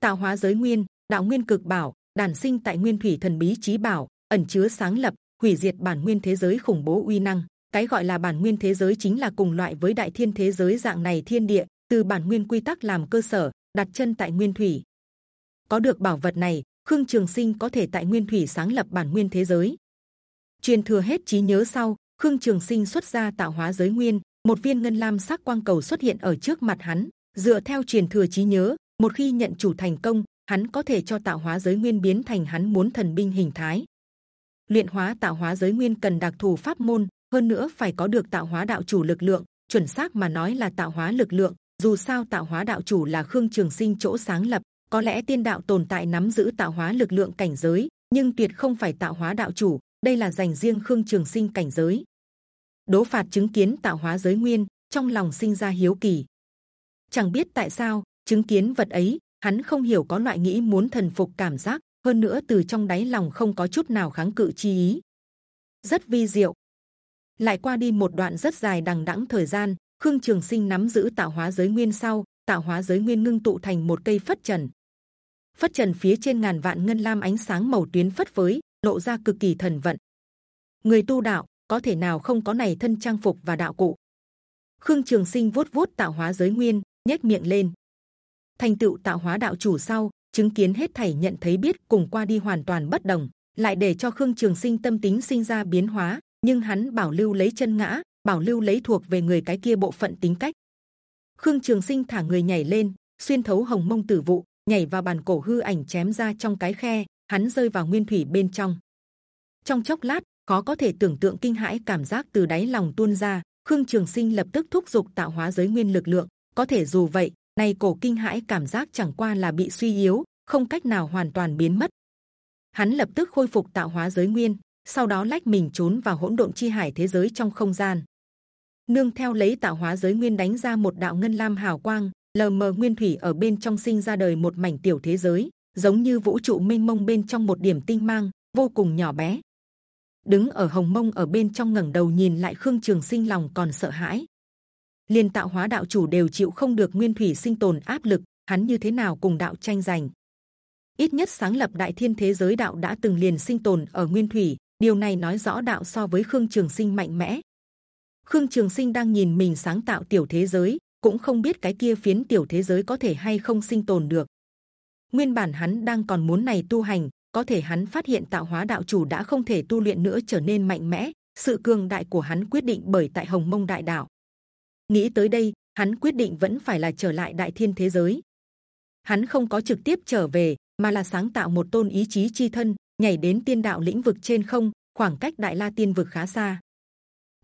Tạo hóa giới nguyên, đạo nguyên cực bảo, đản sinh tại nguyên thủy thần bí trí bảo, ẩn chứa sáng lập, hủy diệt bản nguyên thế giới khủng bố uy năng cái gọi là bản nguyên thế giới chính là cùng loại với đại thiên thế giới dạng này thiên địa, từ bản nguyên quy tắc làm cơ sở, đặt chân tại nguyên thủy. Có được bảo vật này, khương trường sinh có thể tại nguyên thủy sáng lập bản nguyên thế giới. Truyền thừa hết trí nhớ sau, khương trường sinh xuất ra tạo hóa giới nguyên, một viên ngân lam sắc quang cầu xuất hiện ở trước mặt hắn. Dựa theo truyền thừa trí nhớ, một khi nhận chủ thành công, hắn có thể cho tạo hóa giới nguyên biến thành hắn muốn thần binh hình thái. Luyện hóa tạo hóa giới nguyên cần đặc thù pháp môn hơn nữa, phải có được tạo hóa đạo chủ lực lượng, chuẩn xác mà nói là tạo hóa lực lượng. Dù sao, tạo hóa đạo chủ là khương trường sinh chỗ sáng lập. Có lẽ tiên đạo tồn tại nắm giữ tạo hóa lực lượng cảnh giới, nhưng tuyệt không phải tạo hóa đạo chủ. Đây là dành riêng khương trường sinh cảnh giới. Đố phạt chứng kiến tạo hóa giới nguyên, trong lòng sinh ra hiếu kỳ. Chẳng biết tại sao, chứng kiến vật ấy, hắn không hiểu có loại nghĩ muốn thần phục cảm giác. Hơn nữa, từ trong đáy lòng không có chút nào kháng cự chi ý. Rất vi diệu lại qua đi một đoạn rất dài đằng đẵng thời gian, khương trường sinh nắm giữ tạo hóa giới nguyên sau, tạo hóa giới nguyên ngưng tụ thành một cây phất trần. Phất trần phía trên ngàn vạn ngân lam ánh sáng màu tuyến phất phới, lộ ra cực kỳ thần vận. Người tu đạo, có thể nào không có này thân trang phục và đạo cụ? Khương trường sinh vuốt vuốt tạo hóa giới nguyên, nhếch miệng lên. Thành tựu tạo hóa đạo chủ sau, chứng kiến hết thảy nhận thấy biết cùng qua đi hoàn toàn bất đồng, lại để cho khương trường sinh tâm tính sinh ra biến hóa nhưng hắn bảo lưu lấy chân ngã bảo lưu lấy thuộc về người cái kia bộ phận tính cách. Khương trường sinh thả người nhảy lên xuyên thấu hồng mông tử vụ nhảy vào bàn cổ hư ảnh chém ra trong cái khe hắn rơi vào nguyên thủy bên trong. Trong chốc lát khó có thể tưởng tượng kinh hãi cảm giác từ đáy lòng tuôn ra khương trường sinh lập tức thúc giục tạo hóa giới nguyên lực lượng. Có thể dù vậy nay cổ kinh hãi cảm giác chẳng qua là bị suy yếu, không cách nào hoàn toàn biến mất. Hắn lập tức khôi phục tạo hóa giới nguyên, sau đó lách mình trốn vào hỗn độn chi hải thế giới trong không gian. Nương theo lấy tạo hóa giới nguyên đánh ra một đạo ngân lam hào quang, lờ mờ nguyên thủy ở bên trong sinh ra đời một mảnh tiểu thế giới, giống như vũ trụ mênh mông bên trong một điểm tinh mang, vô cùng nhỏ bé. Đứng ở hồng mông ở bên trong ngẩng đầu nhìn lại khương trường sinh lòng còn sợ hãi. Liên tạo hóa đạo chủ đều chịu không được nguyên thủy sinh tồn áp lực, hắn như thế nào cùng đạo tranh giành? Ít nhất sáng lập đại thiên thế giới đạo đã từng liền sinh tồn ở nguyên thủy, điều này nói rõ đạo so với khương trường sinh mạnh mẽ. khương trường sinh đang nhìn mình sáng tạo tiểu thế giới, cũng không biết cái kia phiến tiểu thế giới có thể hay không sinh tồn được. Nguyên bản hắn đang còn muốn này tu hành, có thể hắn phát hiện tạo hóa đạo chủ đã không thể tu luyện nữa trở nên mạnh mẽ. Sự cường đại của hắn quyết định bởi tại Hồng Mông Đại Đạo. Nghĩ tới đây, hắn quyết định vẫn phải là trở lại Đại Thiên thế giới. Hắn không có trực tiếp trở về, mà là sáng tạo một tôn ý chí chi thân, nhảy đến tiên đạo lĩnh vực trên không, khoảng cách Đại La Tiên vực khá xa.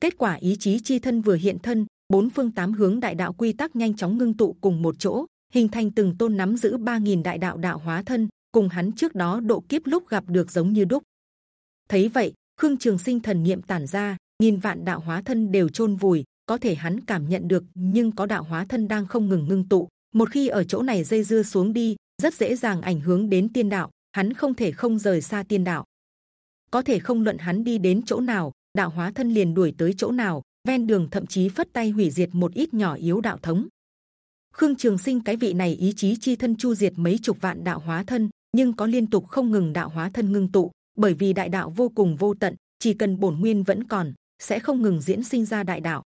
Kết quả ý chí chi thân vừa hiện thân, bốn phương tám hướng đại đạo quy tắc nhanh chóng ngưng tụ cùng một chỗ, hình thành từng tôn nắm giữ 3.000 đại đạo đạo hóa thân, cùng hắn trước đó độ kiếp lúc gặp được giống như đúc. Thấy vậy, khương trường sinh thần niệm tản ra, nghìn vạn đạo hóa thân đều trôn vùi, có thể hắn cảm nhận được, nhưng có đạo hóa thân đang không ngừng ngưng tụ. Một khi ở chỗ này dây dưa xuống đi, rất dễ dàng ảnh hưởng đến tiên đạo. Hắn không thể không rời xa tiên đạo. Có thể không luận hắn đi đến chỗ nào, đạo hóa thân liền đuổi tới chỗ nào, ven đường thậm chí phất tay hủy diệt một ít nhỏ yếu đạo thống. Khương Trường Sinh cái vị này ý chí chi thân chu diệt mấy chục vạn đạo hóa thân, nhưng có liên tục không ngừng đạo hóa thân ngưng tụ, bởi vì đại đạo vô cùng vô tận, chỉ cần bổn nguyên vẫn còn, sẽ không ngừng diễn sinh ra đại đạo.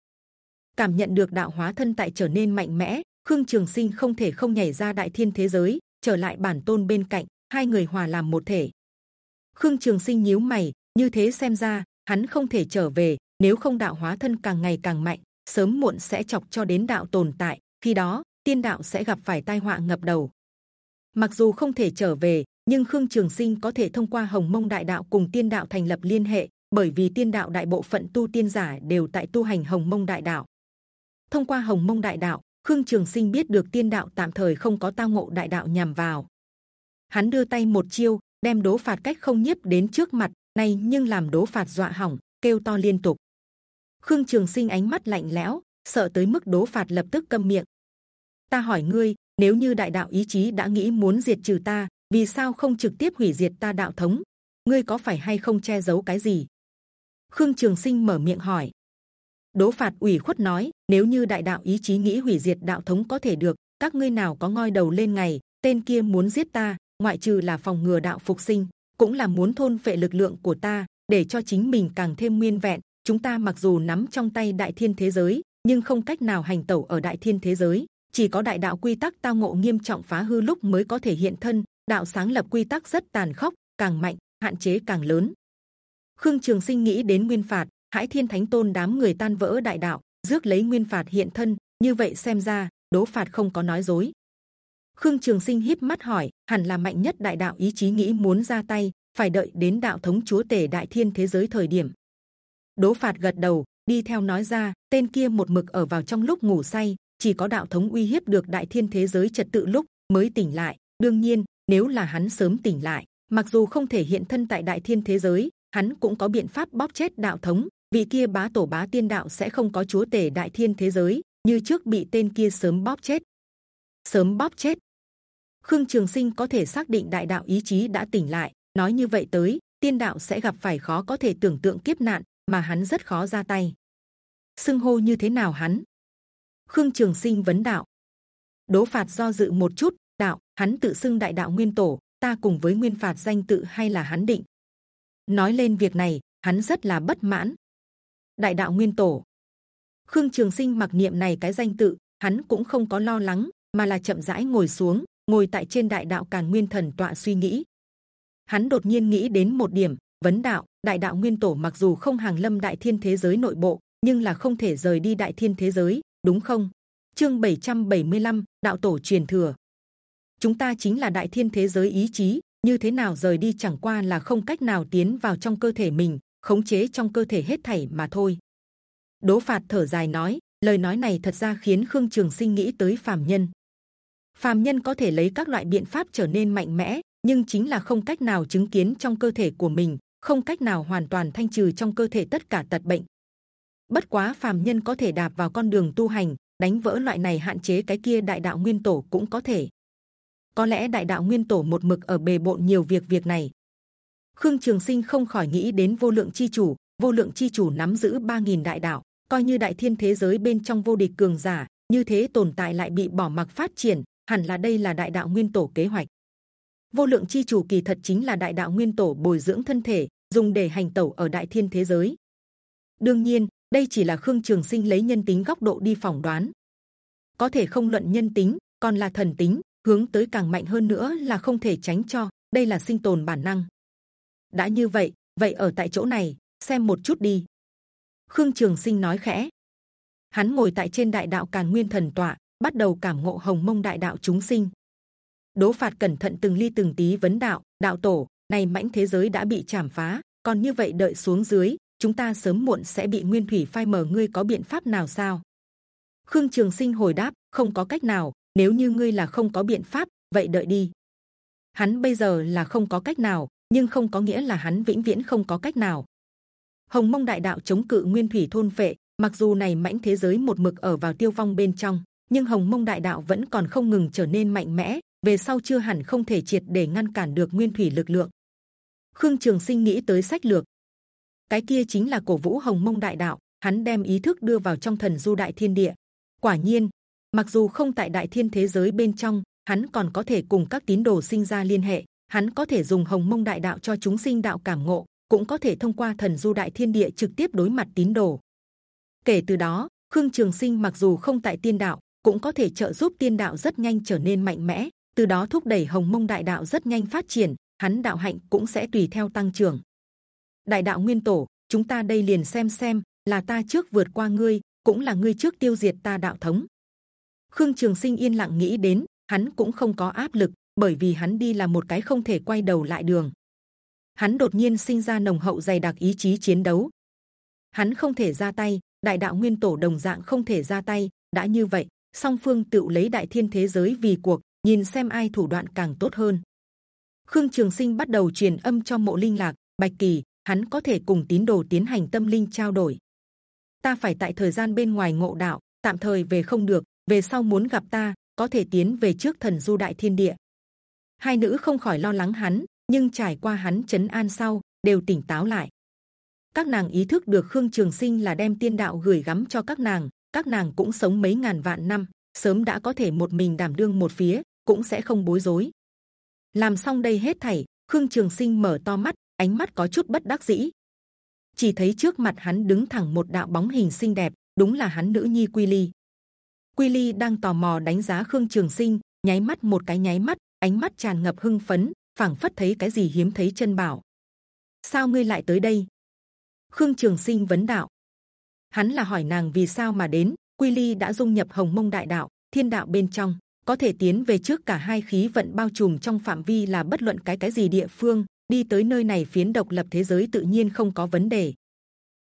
Cảm nhận được đạo hóa thân tại trở nên mạnh mẽ, Khương Trường Sinh không thể không nhảy ra đại thiên thế giới, trở lại bản tôn bên cạnh, hai người hòa làm một thể. Khương Trường Sinh nhíu mày, như thế xem ra hắn không thể trở về, nếu không đạo hóa thân càng ngày càng mạnh, sớm muộn sẽ chọc cho đến đạo tồn tại. Khi đó tiên đạo sẽ gặp phải tai họa ngập đầu. Mặc dù không thể trở về, nhưng Khương Trường Sinh có thể thông qua Hồng Mông Đại Đạo cùng Tiên Đạo thành lập liên hệ, bởi vì Tiên Đạo đại bộ phận tu tiên giả đều tại tu hành Hồng Mông Đại Đạo. Thông qua Hồng Mông Đại Đạo, Khương Trường Sinh biết được Tiên Đạo tạm thời không có tao ngộ Đại Đạo nhằm vào. Hắn đưa tay một chiêu, đem đố phạt cách không nhiếp đến trước mặt, này nhưng làm đố phạt dọa hỏng, kêu to liên tục. Khương Trường Sinh ánh mắt lạnh lẽo, sợ tới mức đố phạt lập tức câm miệng. Ta hỏi ngươi, nếu như đại đạo ý chí đã nghĩ muốn diệt trừ ta, vì sao không trực tiếp hủy diệt ta đạo thống? Ngươi có phải hay không che giấu cái gì? Khương Trường Sinh mở miệng hỏi. Đố phạt ủy khuất nói, nếu như đại đạo ý chí nghĩ hủy diệt đạo thống có thể được, các ngươi nào có ngoi đầu lên ngày, tên kia muốn giết ta, ngoại trừ là phòng ngừa đạo phục sinh, cũng là muốn thôn phệ lực lượng của ta, để cho chính mình càng thêm nguyên vẹn. Chúng ta mặc dù nắm trong tay đại thiên thế giới, nhưng không cách nào hành tẩu ở đại thiên thế giới. Chỉ có đại đạo quy tắc tao ngộ nghiêm trọng phá hư lúc mới có thể hiện thân. Đạo sáng lập quy tắc rất tàn khốc, càng mạnh, hạn chế càng lớn. Khương Trường Sinh nghĩ đến nguyên phạt, Hải Thiên Thánh Tôn đám người tan vỡ đại đạo, rước lấy nguyên phạt hiện thân. Như vậy xem ra, đố phạt không có nói dối. Khương Trường Sinh híp mắt hỏi, hẳn là mạnh nhất đại đạo ý chí nghĩ muốn ra tay, phải đợi đến đạo thống chúa tể đại thiên thế giới thời điểm. Đố phạt gật đầu, đi theo nói ra, tên kia một mực ở vào trong lúc ngủ say, chỉ có đạo thống uy hiếp được đại thiên thế giới trật tự lúc mới tỉnh lại. đương nhiên, nếu là hắn sớm tỉnh lại, mặc dù không thể hiện thân tại đại thiên thế giới, hắn cũng có biện pháp bóp chết đạo thống. vị kia bá tổ bá tiên đạo sẽ không có chúa tể đại thiên thế giới, như trước bị tên kia sớm bóp chết. Sớm bóp chết. Khương Trường Sinh có thể xác định đại đạo ý chí đã tỉnh lại, nói như vậy tới tiên đạo sẽ gặp phải khó có thể tưởng tượng kiếp nạn mà hắn rất khó ra tay. Sưng hô như thế nào hắn? Khương trường sinh vấn đạo. Đố phạt do dự một chút đạo hắn tự xưng đại đạo nguyên tổ ta cùng với nguyên phạt danh tự hay là hắn định? Nói lên việc này hắn rất là bất mãn. Đại đạo nguyên tổ. Khương trường sinh mặc niệm này cái danh tự hắn cũng không có lo lắng mà là chậm rãi ngồi xuống ngồi tại trên đại đạo càn nguyên thần tọa suy nghĩ. Hắn đột nhiên nghĩ đến một điểm vấn đạo đại đạo nguyên tổ mặc dù không hàng lâm đại thiên thế giới nội bộ nhưng là không thể rời đi đại thiên thế giới đúng không? Chương 775, đạo tổ truyền thừa. Chúng ta chính là đại thiên thế giới ý chí như thế nào rời đi chẳng qua là không cách nào tiến vào trong cơ thể mình khống chế trong cơ thể hết thảy mà thôi. Đố phạt thở dài nói lời nói này thật ra khiến khương trường sinh nghĩ tới phàm nhân phàm nhân có thể lấy các loại biện pháp trở nên mạnh mẽ nhưng chính là không cách nào chứng kiến trong cơ thể của mình, không cách nào hoàn toàn thanh trừ trong cơ thể tất cả tật bệnh. Bất quá phàm nhân có thể đạp vào con đường tu hành, đánh vỡ loại này hạn chế cái kia đại đạo nguyên tổ cũng có thể. Có lẽ đại đạo nguyên tổ một mực ở bề bộn nhiều việc việc này. Khương Trường Sinh không khỏi nghĩ đến vô lượng chi chủ, vô lượng chi chủ nắm giữ 3.000 đại đạo, coi như đại thiên thế giới bên trong vô địch cường giả, như thế tồn tại lại bị bỏ mặc phát triển, hẳn là đây là đại đạo nguyên tổ kế hoạch. Vô lượng chi chủ kỳ thật chính là đại đạo nguyên tổ bồi dưỡng thân thể, dùng để hành tẩu ở đại thiên thế giới. đương nhiên, đây chỉ là khương trường sinh lấy nhân tính góc độ đi phỏng đoán, có thể không luận nhân tính, còn là thần tính, hướng tới càng mạnh hơn nữa là không thể tránh cho. đây là sinh tồn bản năng. đã như vậy, vậy ở tại chỗ này xem một chút đi. Khương Trường Sinh nói khẽ. Hắn ngồi tại trên đại đạo càn nguyên thần tọa, bắt đầu cảm ngộ hồng mông đại đạo chúng sinh. Đố phạt cẩn thận từng ly từng tí vấn đạo, đạo tổ này mãnh thế giới đã bị chảm phá, còn như vậy đợi xuống dưới, chúng ta sớm muộn sẽ bị nguyên thủy phai mờ. Ngươi có biện pháp nào sao? Khương Trường Sinh hồi đáp, không có cách nào. Nếu như ngươi là không có biện pháp, vậy đợi đi. Hắn bây giờ là không có cách nào, nhưng không có nghĩa là hắn vĩnh viễn không có cách nào. Hồng Mông Đại Đạo chống cự Nguyên Thủy thôn phệ, mặc dù này mãnh thế giới một mực ở vào tiêu vong bên trong, nhưng Hồng Mông Đại Đạo vẫn còn không ngừng trở nên mạnh mẽ. Về sau chưa hẳn không thể triệt để ngăn cản được Nguyên Thủy lực lượng. Khương Trường Sinh nghĩ tới sách lược, cái kia chính là cổ vũ Hồng Mông Đại Đạo. Hắn đem ý thức đưa vào trong thần du đại thiên địa. Quả nhiên, mặc dù không tại đại thiên thế giới bên trong, hắn còn có thể cùng các tín đồ sinh ra liên hệ. Hắn có thể dùng Hồng Mông Đại Đạo cho chúng sinh đạo cảm ngộ, cũng có thể thông qua thần du đại thiên địa trực tiếp đối mặt tín đồ. Kể từ đó, Khương Trường Sinh mặc dù không tại tiên đạo, cũng có thể trợ giúp tiên đạo rất nhanh trở nên mạnh mẽ, từ đó thúc đẩy Hồng Mông Đại Đạo rất nhanh phát triển, hắn đạo hạnh cũng sẽ tùy theo tăng trưởng. Đại đạo nguyên tổ, chúng ta đây liền xem xem là ta trước vượt qua ngươi, cũng là ngươi trước tiêu diệt ta đạo thống. Khương Trường Sinh yên lặng nghĩ đến, hắn cũng không có áp lực, bởi vì hắn đi là một cái không thể quay đầu lại đường hắn đột nhiên sinh ra nồng hậu dày đặc ý chí chiến đấu. Hắn không thể ra tay, đại đạo nguyên tổ đồng dạng không thể ra tay. đã như vậy, song phương tự lấy đại thiên thế giới vì cuộc, nhìn xem ai thủ đoạn càng tốt hơn. Khương Trường Sinh bắt đầu truyền âm cho mộ linh lạc, bạch kỳ, hắn có thể cùng tín đồ tiến hành tâm linh trao đổi. Ta phải tại thời gian bên ngoài ngộ đạo, tạm thời về không được, về sau muốn gặp ta, có thể tiến về trước thần du đại thiên địa. Hai nữ không khỏi lo lắng hắn, nhưng trải qua hắn chấn an sau đều tỉnh táo lại các nàng ý thức được khương trường sinh là đem tiên đạo gửi gắm cho các nàng các nàng cũng sống mấy ngàn vạn năm, sớm đã có thể một mình đảm đương một phía, cũng sẽ không bối rối làm xong đây hết thảy, khương trường sinh mở to mắt, ánh mắt có chút bất đắc dĩ chỉ thấy trước mặt hắn đứng thẳng một đạo bóng hình xinh đẹp, đúng là hắn nữ nhi quy ly quy ly đang tò mò đánh giá khương trường sinh, nháy mắt một cái nháy mắt, ánh mắt tràn ngập hưng phấn, phảng phất thấy cái gì hiếm thấy chân bảo. Sao ngươi lại tới đây? Khương Trường Sinh vấn đạo. Hắn là hỏi nàng vì sao mà đến. Quy Ly đã dung nhập Hồng Mông Đại Đạo, Thiên Đạo bên trong, có thể tiến về trước cả hai khí vận bao trùm trong phạm vi là bất luận cái cái gì địa phương đi tới nơi này phiến độc lập thế giới tự nhiên không có vấn đề.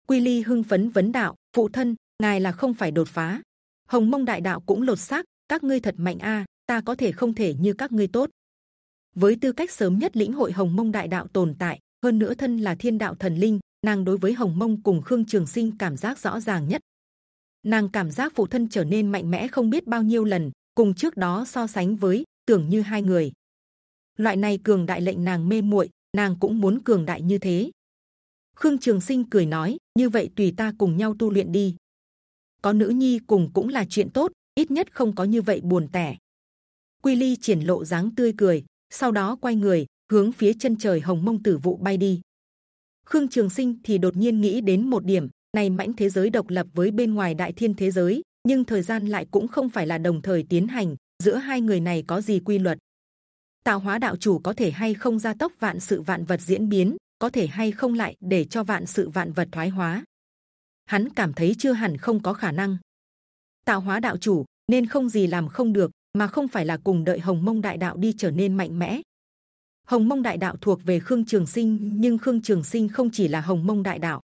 Quy Ly hưng phấn vấn đạo, phụ thân, ngài là không phải đột phá. Hồng Mông Đại Đạo cũng lột xác, các ngươi thật mạnh a, ta có thể không thể như các ngươi tốt với tư cách sớm nhất lĩnh hội hồng mông đại đạo tồn tại hơn nữa thân là thiên đạo thần linh nàng đối với hồng mông cùng khương trường sinh cảm giác rõ ràng nhất. Nàng cảm giác phụ thân trở nên mạnh mẽ không biết bao nhiêu lần, cùng trước đó so sánh với, tưởng như hai người. Loại này cường đại lệnh nàng mê muội, nàng cũng muốn cường đại như thế. Khương trường sinh cười nói, như vậy tùy ta cùng nhau tu luyện đi. Có nữ nhi cùng cũng là chuyện tốt, ít nhất không có như vậy buồn tẻ. Quy ly triển lộ dáng tươi cười, sau đó quay người, hướng phía chân trời hồng mông tử vụ bay đi. Khương Trường Sinh thì đột nhiên nghĩ đến một điểm này mãnh thế giới độc lập với bên ngoài đại thiên thế giới, nhưng thời gian lại cũng không phải là đồng thời tiến hành. giữa hai người này có gì quy luật? Tạo hóa đạo chủ có thể hay không gia tốc vạn sự vạn vật diễn biến, có thể hay không lại để cho vạn sự vạn vật thoái hóa? Hắn cảm thấy chưa hẳn không có khả năng. Tạo hóa đạo chủ nên không gì làm không được, mà không phải là cùng đợi Hồng Mông Đại Đạo đi trở nên mạnh mẽ. Hồng Mông Đại Đạo thuộc về Khương Trường Sinh, nhưng Khương Trường Sinh không chỉ là Hồng Mông Đại Đạo.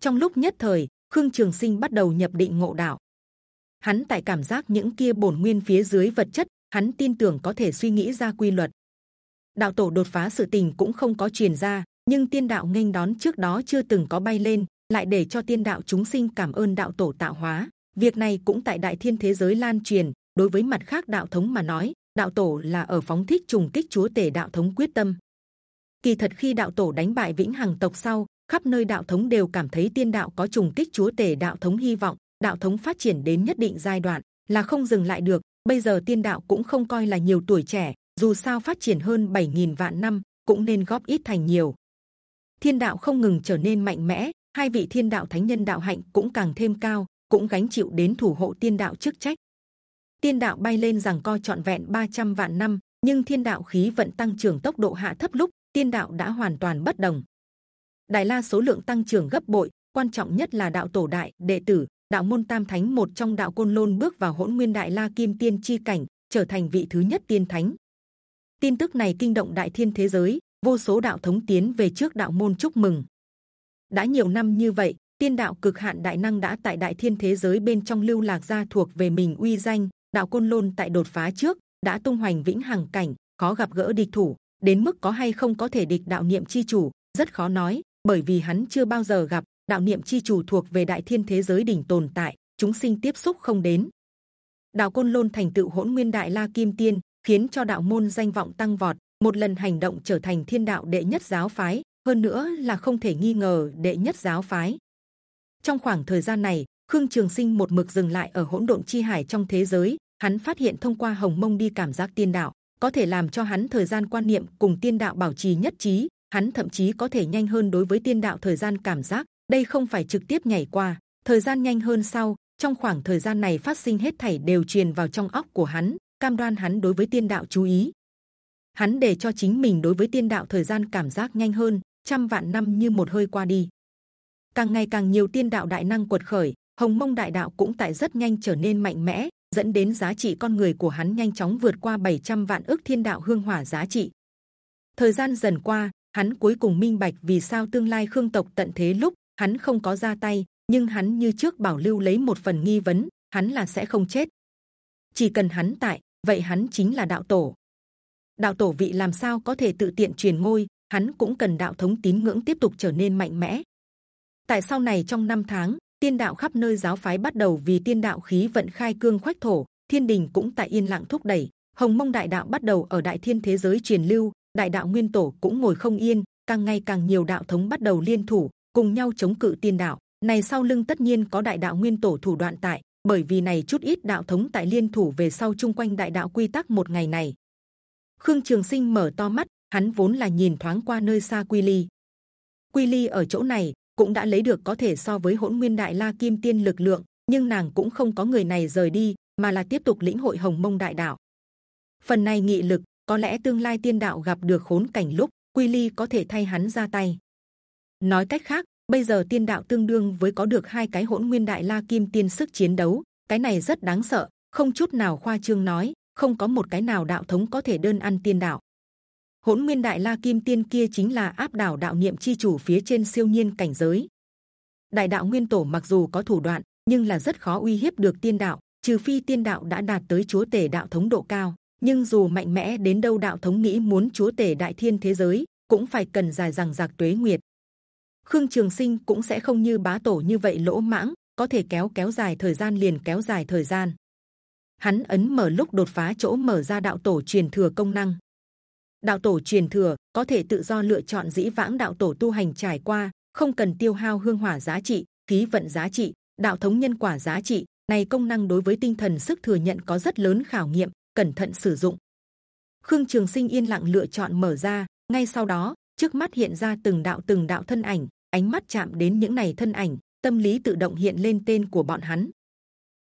Trong lúc nhất thời, Khương Trường Sinh bắt đầu nhập định ngộ đạo. Hắn tại cảm giác những kia bổn nguyên phía dưới vật chất, hắn tin tưởng có thể suy nghĩ ra quy luật. Đạo tổ đột phá sự tình cũng không có truyền ra, nhưng tiên đạo nghênh đón trước đó chưa từng có bay lên, lại để cho tiên đạo chúng sinh cảm ơn đạo tổ tạo hóa. Việc này cũng tại đại thiên thế giới lan truyền. Đối với mặt khác đạo thống mà nói, đạo tổ là ở phóng thích trùng kích chúa tể đạo thống quyết tâm. Kỳ thật khi đạo tổ đánh bại vĩnh hằng tộc sau, khắp nơi đạo thống đều cảm thấy tiên đạo có trùng kích chúa tể đạo thống hy vọng, đạo thống phát triển đến nhất định giai đoạn là không dừng lại được. Bây giờ tiên đạo cũng không coi là nhiều tuổi trẻ, dù sao phát triển hơn 7.000 vạn năm cũng nên góp ít thành nhiều. Thiên đạo không ngừng trở nên mạnh mẽ, hai vị thiên đạo thánh nhân đạo hạnh cũng càng thêm cao, cũng gánh chịu đến thủ hộ tiên đạo chức trách. Tiên đạo bay lên rằng co trọn vẹn 300 vạn năm, nhưng thiên đạo khí vận tăng trưởng tốc độ hạ thấp lúc tiên đạo đã hoàn toàn bất đồng. Đại la số lượng tăng trưởng gấp bội, quan trọng nhất là đạo tổ đại đệ tử, đạo môn tam thánh một trong đạo côn lôn bước vào hỗn nguyên đại la kim tiên chi cảnh, trở thành vị thứ nhất tiên thánh. Tin tức này kinh động đại thiên thế giới, vô số đạo thống tiến về trước đạo môn chúc mừng. đã nhiều năm như vậy, tiên đạo cực hạn đại năng đã tại đại thiên thế giới bên trong lưu lạc ra thuộc về mình uy danh đạo côn lôn tại đột phá trước đã tung hoành vĩnh hằng cảnh, khó gặp gỡ địch thủ, đến mức có hay không có thể địch đạo niệm chi chủ rất khó nói, bởi vì hắn chưa bao giờ gặp đạo niệm chi chủ thuộc về đại thiên thế giới đỉnh tồn tại, chúng sinh tiếp xúc không đến. đạo côn lôn thành tựu hỗn nguyên đại la kim tiên, khiến cho đạo môn danh vọng tăng vọt, một lần hành động trở thành thiên đạo đệ nhất giáo phái, hơn nữa là không thể nghi ngờ đệ nhất giáo phái. Trong khoảng thời gian này, Khương Trường Sinh một mực dừng lại ở hỗn độn chi hải trong thế giới, hắn phát hiện thông qua hồng mông đi cảm giác tiên đạo, có thể làm cho hắn thời gian quan niệm cùng tiên đạo bảo trì nhất trí. Hắn thậm chí có thể nhanh hơn đối với tiên đạo thời gian cảm giác. Đây không phải trực tiếp nhảy qua, thời gian nhanh hơn sau. Trong khoảng thời gian này phát sinh hết thảy đều truyền vào trong óc của hắn, cam đoan hắn đối với tiên đạo chú ý. Hắn để cho chính mình đối với tiên đạo thời gian cảm giác nhanh hơn, trăm vạn năm như một hơi qua đi. Càng ngày càng nhiều tiên đạo đại năng quật khởi, Hồng Mông Đại Đạo cũng tại rất nhanh trở nên mạnh mẽ, dẫn đến giá trị con người của hắn nhanh chóng vượt qua 700 vạn ước thiên đạo hương hỏa giá trị. Thời gian dần qua, hắn cuối cùng minh bạch vì sao tương lai khương tộc tận thế lúc hắn không có ra tay, nhưng hắn như trước bảo lưu lấy một phần nghi vấn, hắn là sẽ không chết. Chỉ cần hắn tại, vậy hắn chính là đạo tổ. Đạo tổ vị làm sao có thể tự tiện truyền ngôi? Hắn cũng cần đạo thống tín ngưỡng tiếp tục trở nên mạnh mẽ. Tại sau này trong năm tháng, tiên đạo khắp nơi giáo phái bắt đầu vì tiên đạo khí vận khai cương khoách thổ, thiên đình cũng tại yên lặng thúc đẩy. Hồng mông đại đạo bắt đầu ở đại thiên thế giới truyền lưu, đại đạo nguyên tổ cũng ngồi không yên, càng ngày càng nhiều đạo thống bắt đầu liên thủ cùng nhau chống cự tiên đạo. Này sau lưng tất nhiên có đại đạo nguyên tổ thủ đoạn tại, bởi vì này chút ít đạo thống tại liên thủ về sau chung quanh đại đạo quy tắc một ngày này. Khương Trường Sinh mở to mắt, hắn vốn là nhìn thoáng qua nơi xa Quy Ly. Quy Ly ở chỗ này cũng đã lấy được có thể so với hỗn nguyên đại la kim tiên lực lượng, nhưng nàng cũng không có người này rời đi, mà là tiếp tục lĩnh hội hồng mông đại đạo. Phần này nghị lực có lẽ tương lai tiên đạo gặp được khốn cảnh lúc Quy Ly có thể thay hắn ra tay. Nói cách khác, bây giờ tiên đạo tương đương với có được hai cái hỗn nguyên đại la kim tiên sức chiến đấu, cái này rất đáng sợ, không chút nào khoa trương nói, không có một cái nào đạo thống có thể đơn ăn tiên đạo. Hỗn nguyên đại la kim tiên kia chính là áp đảo đạo niệm chi chủ phía trên siêu nhiên cảnh giới. Đại đạo nguyên tổ mặc dù có thủ đoạn, nhưng là rất khó uy hiếp được tiên đạo, trừ phi tiên đạo đã đạt tới chúa tể đạo thống độ cao. Nhưng dù mạnh mẽ đến đâu đạo thống nghĩ muốn chúa tể đại thiên thế giới, cũng phải cần dài rằng giặc tuế nguyệt. Khương Trường Sinh cũng sẽ không như bá tổ như vậy lỗ mãng, có thể kéo kéo dài thời gian liền kéo dài thời gian. Hắn ấn mở lúc đột phá chỗ mở ra đạo tổ truyền thừa công năng. Đạo tổ truyền thừa có thể tự do lựa chọn dĩ vãng đạo tổ tu hành trải qua, không cần tiêu hao hương hỏa giá trị, khí vận giá trị, đạo thống nhân quả giá trị. Này công năng đối với tinh thần sức thừa nhận có rất lớn khảo nghiệm, cẩn thận sử dụng. Khương Trường Sinh yên lặng lựa chọn mở ra, ngay sau đó trước mắt hiện ra từng đạo từng đạo thân ảnh, ánh mắt chạm đến những này thân ảnh, tâm lý tự động hiện lên tên của bọn hắn.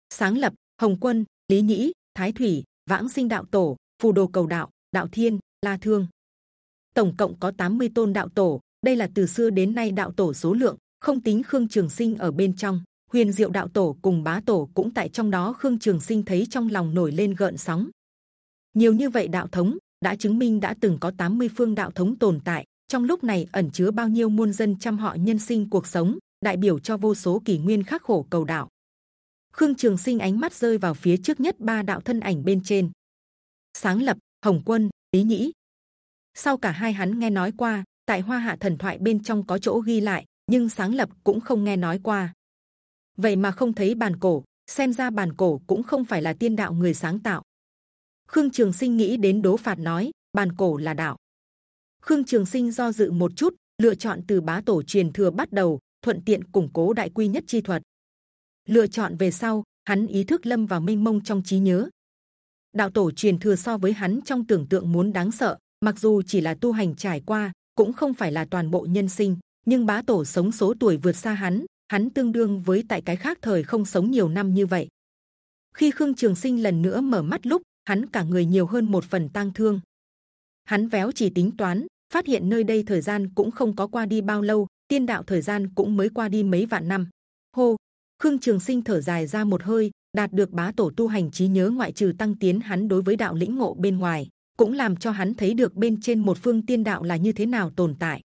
Sáng lập, Hồng Quân, Lý Nhĩ, Thái Thủy, Vãng Sinh Đạo Tổ, Phù Đồ Cầu Đạo, Đạo Thiên, La Thương. Tổng cộng có 80 tôn đạo tổ. Đây là từ xưa đến nay đạo tổ số lượng, không tính Khương Trường Sinh ở bên trong. Huyền Diệu đạo tổ cùng bá tổ cũng tại trong đó. Khương Trường Sinh thấy trong lòng nổi lên gợn sóng. Nhiều như vậy đạo thống đã chứng minh đã từng có 80 phương đạo thống tồn tại. Trong lúc này ẩn chứa bao nhiêu muôn dân trăm họ nhân sinh cuộc sống, đại biểu cho vô số kỷ nguyên khắc khổ cầu đạo. Khương Trường Sinh ánh mắt rơi vào phía trước nhất ba đạo thân ảnh bên trên. Sáng lập, Hồng Quân, Lý Nhĩ. Sau cả hai hắn nghe nói qua, tại hoa hạ thần thoại bên trong có chỗ ghi lại nhưng sáng lập cũng không nghe nói qua. Vậy mà không thấy bàn cổ xem ra bàn cổ cũng không phải là tiên đạo người sáng tạo. Khương trường sinh nghĩ đến đố phạt nói bàn cổ là đạo. Khương trường sinh do dự một chút lựa chọn từ bá tổ truyền thừa bắt đầu thuận tiện củng cố đại quy nhất chi thuật. Lựa chọn về sau hắn ý thức lâm vào mênh mông trong trí nhớ đạo tổ truyền thừa so với hắn trong tưởng tượng muốn đáng sợ, mặc dù chỉ là tu hành trải qua, cũng không phải là toàn bộ nhân sinh, nhưng bá tổ sống số tuổi vượt xa hắn hắn tương đương với tại cái khác thời không sống nhiều năm như vậy. Khi khương trường sinh lần nữa mở mắt lúc, hắn cả người nhiều hơn một phần tang thương. Hắn véo chỉ tính toán, phát hiện nơi đây thời gian cũng không có qua đi bao lâu, tiên đạo thời gian cũng mới qua đi mấy vạn năm. Hô, khương trường sinh thở dài ra một hơi đạt được bá tổ tu hành trí nhớ ngoại trừ tăng tiến hắn đối với đạo lĩnh ngộ bên ngoài, cũng làm cho hắn thấy được bên trên một phương tiên đạo là như thế nào tồn tại.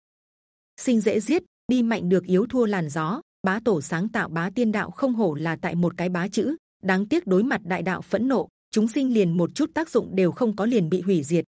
Sinh dễ giết, đi mạnh được yếu thua làn gió, bá tổ sáng tạo bá tiên đạo không hổ là tại một cái bá chữ. Đáng tiếc đối mặt đại đạo phẫn nộ, chúng sinh liền một chút tác dụng đều không có liền bị hủy diệt.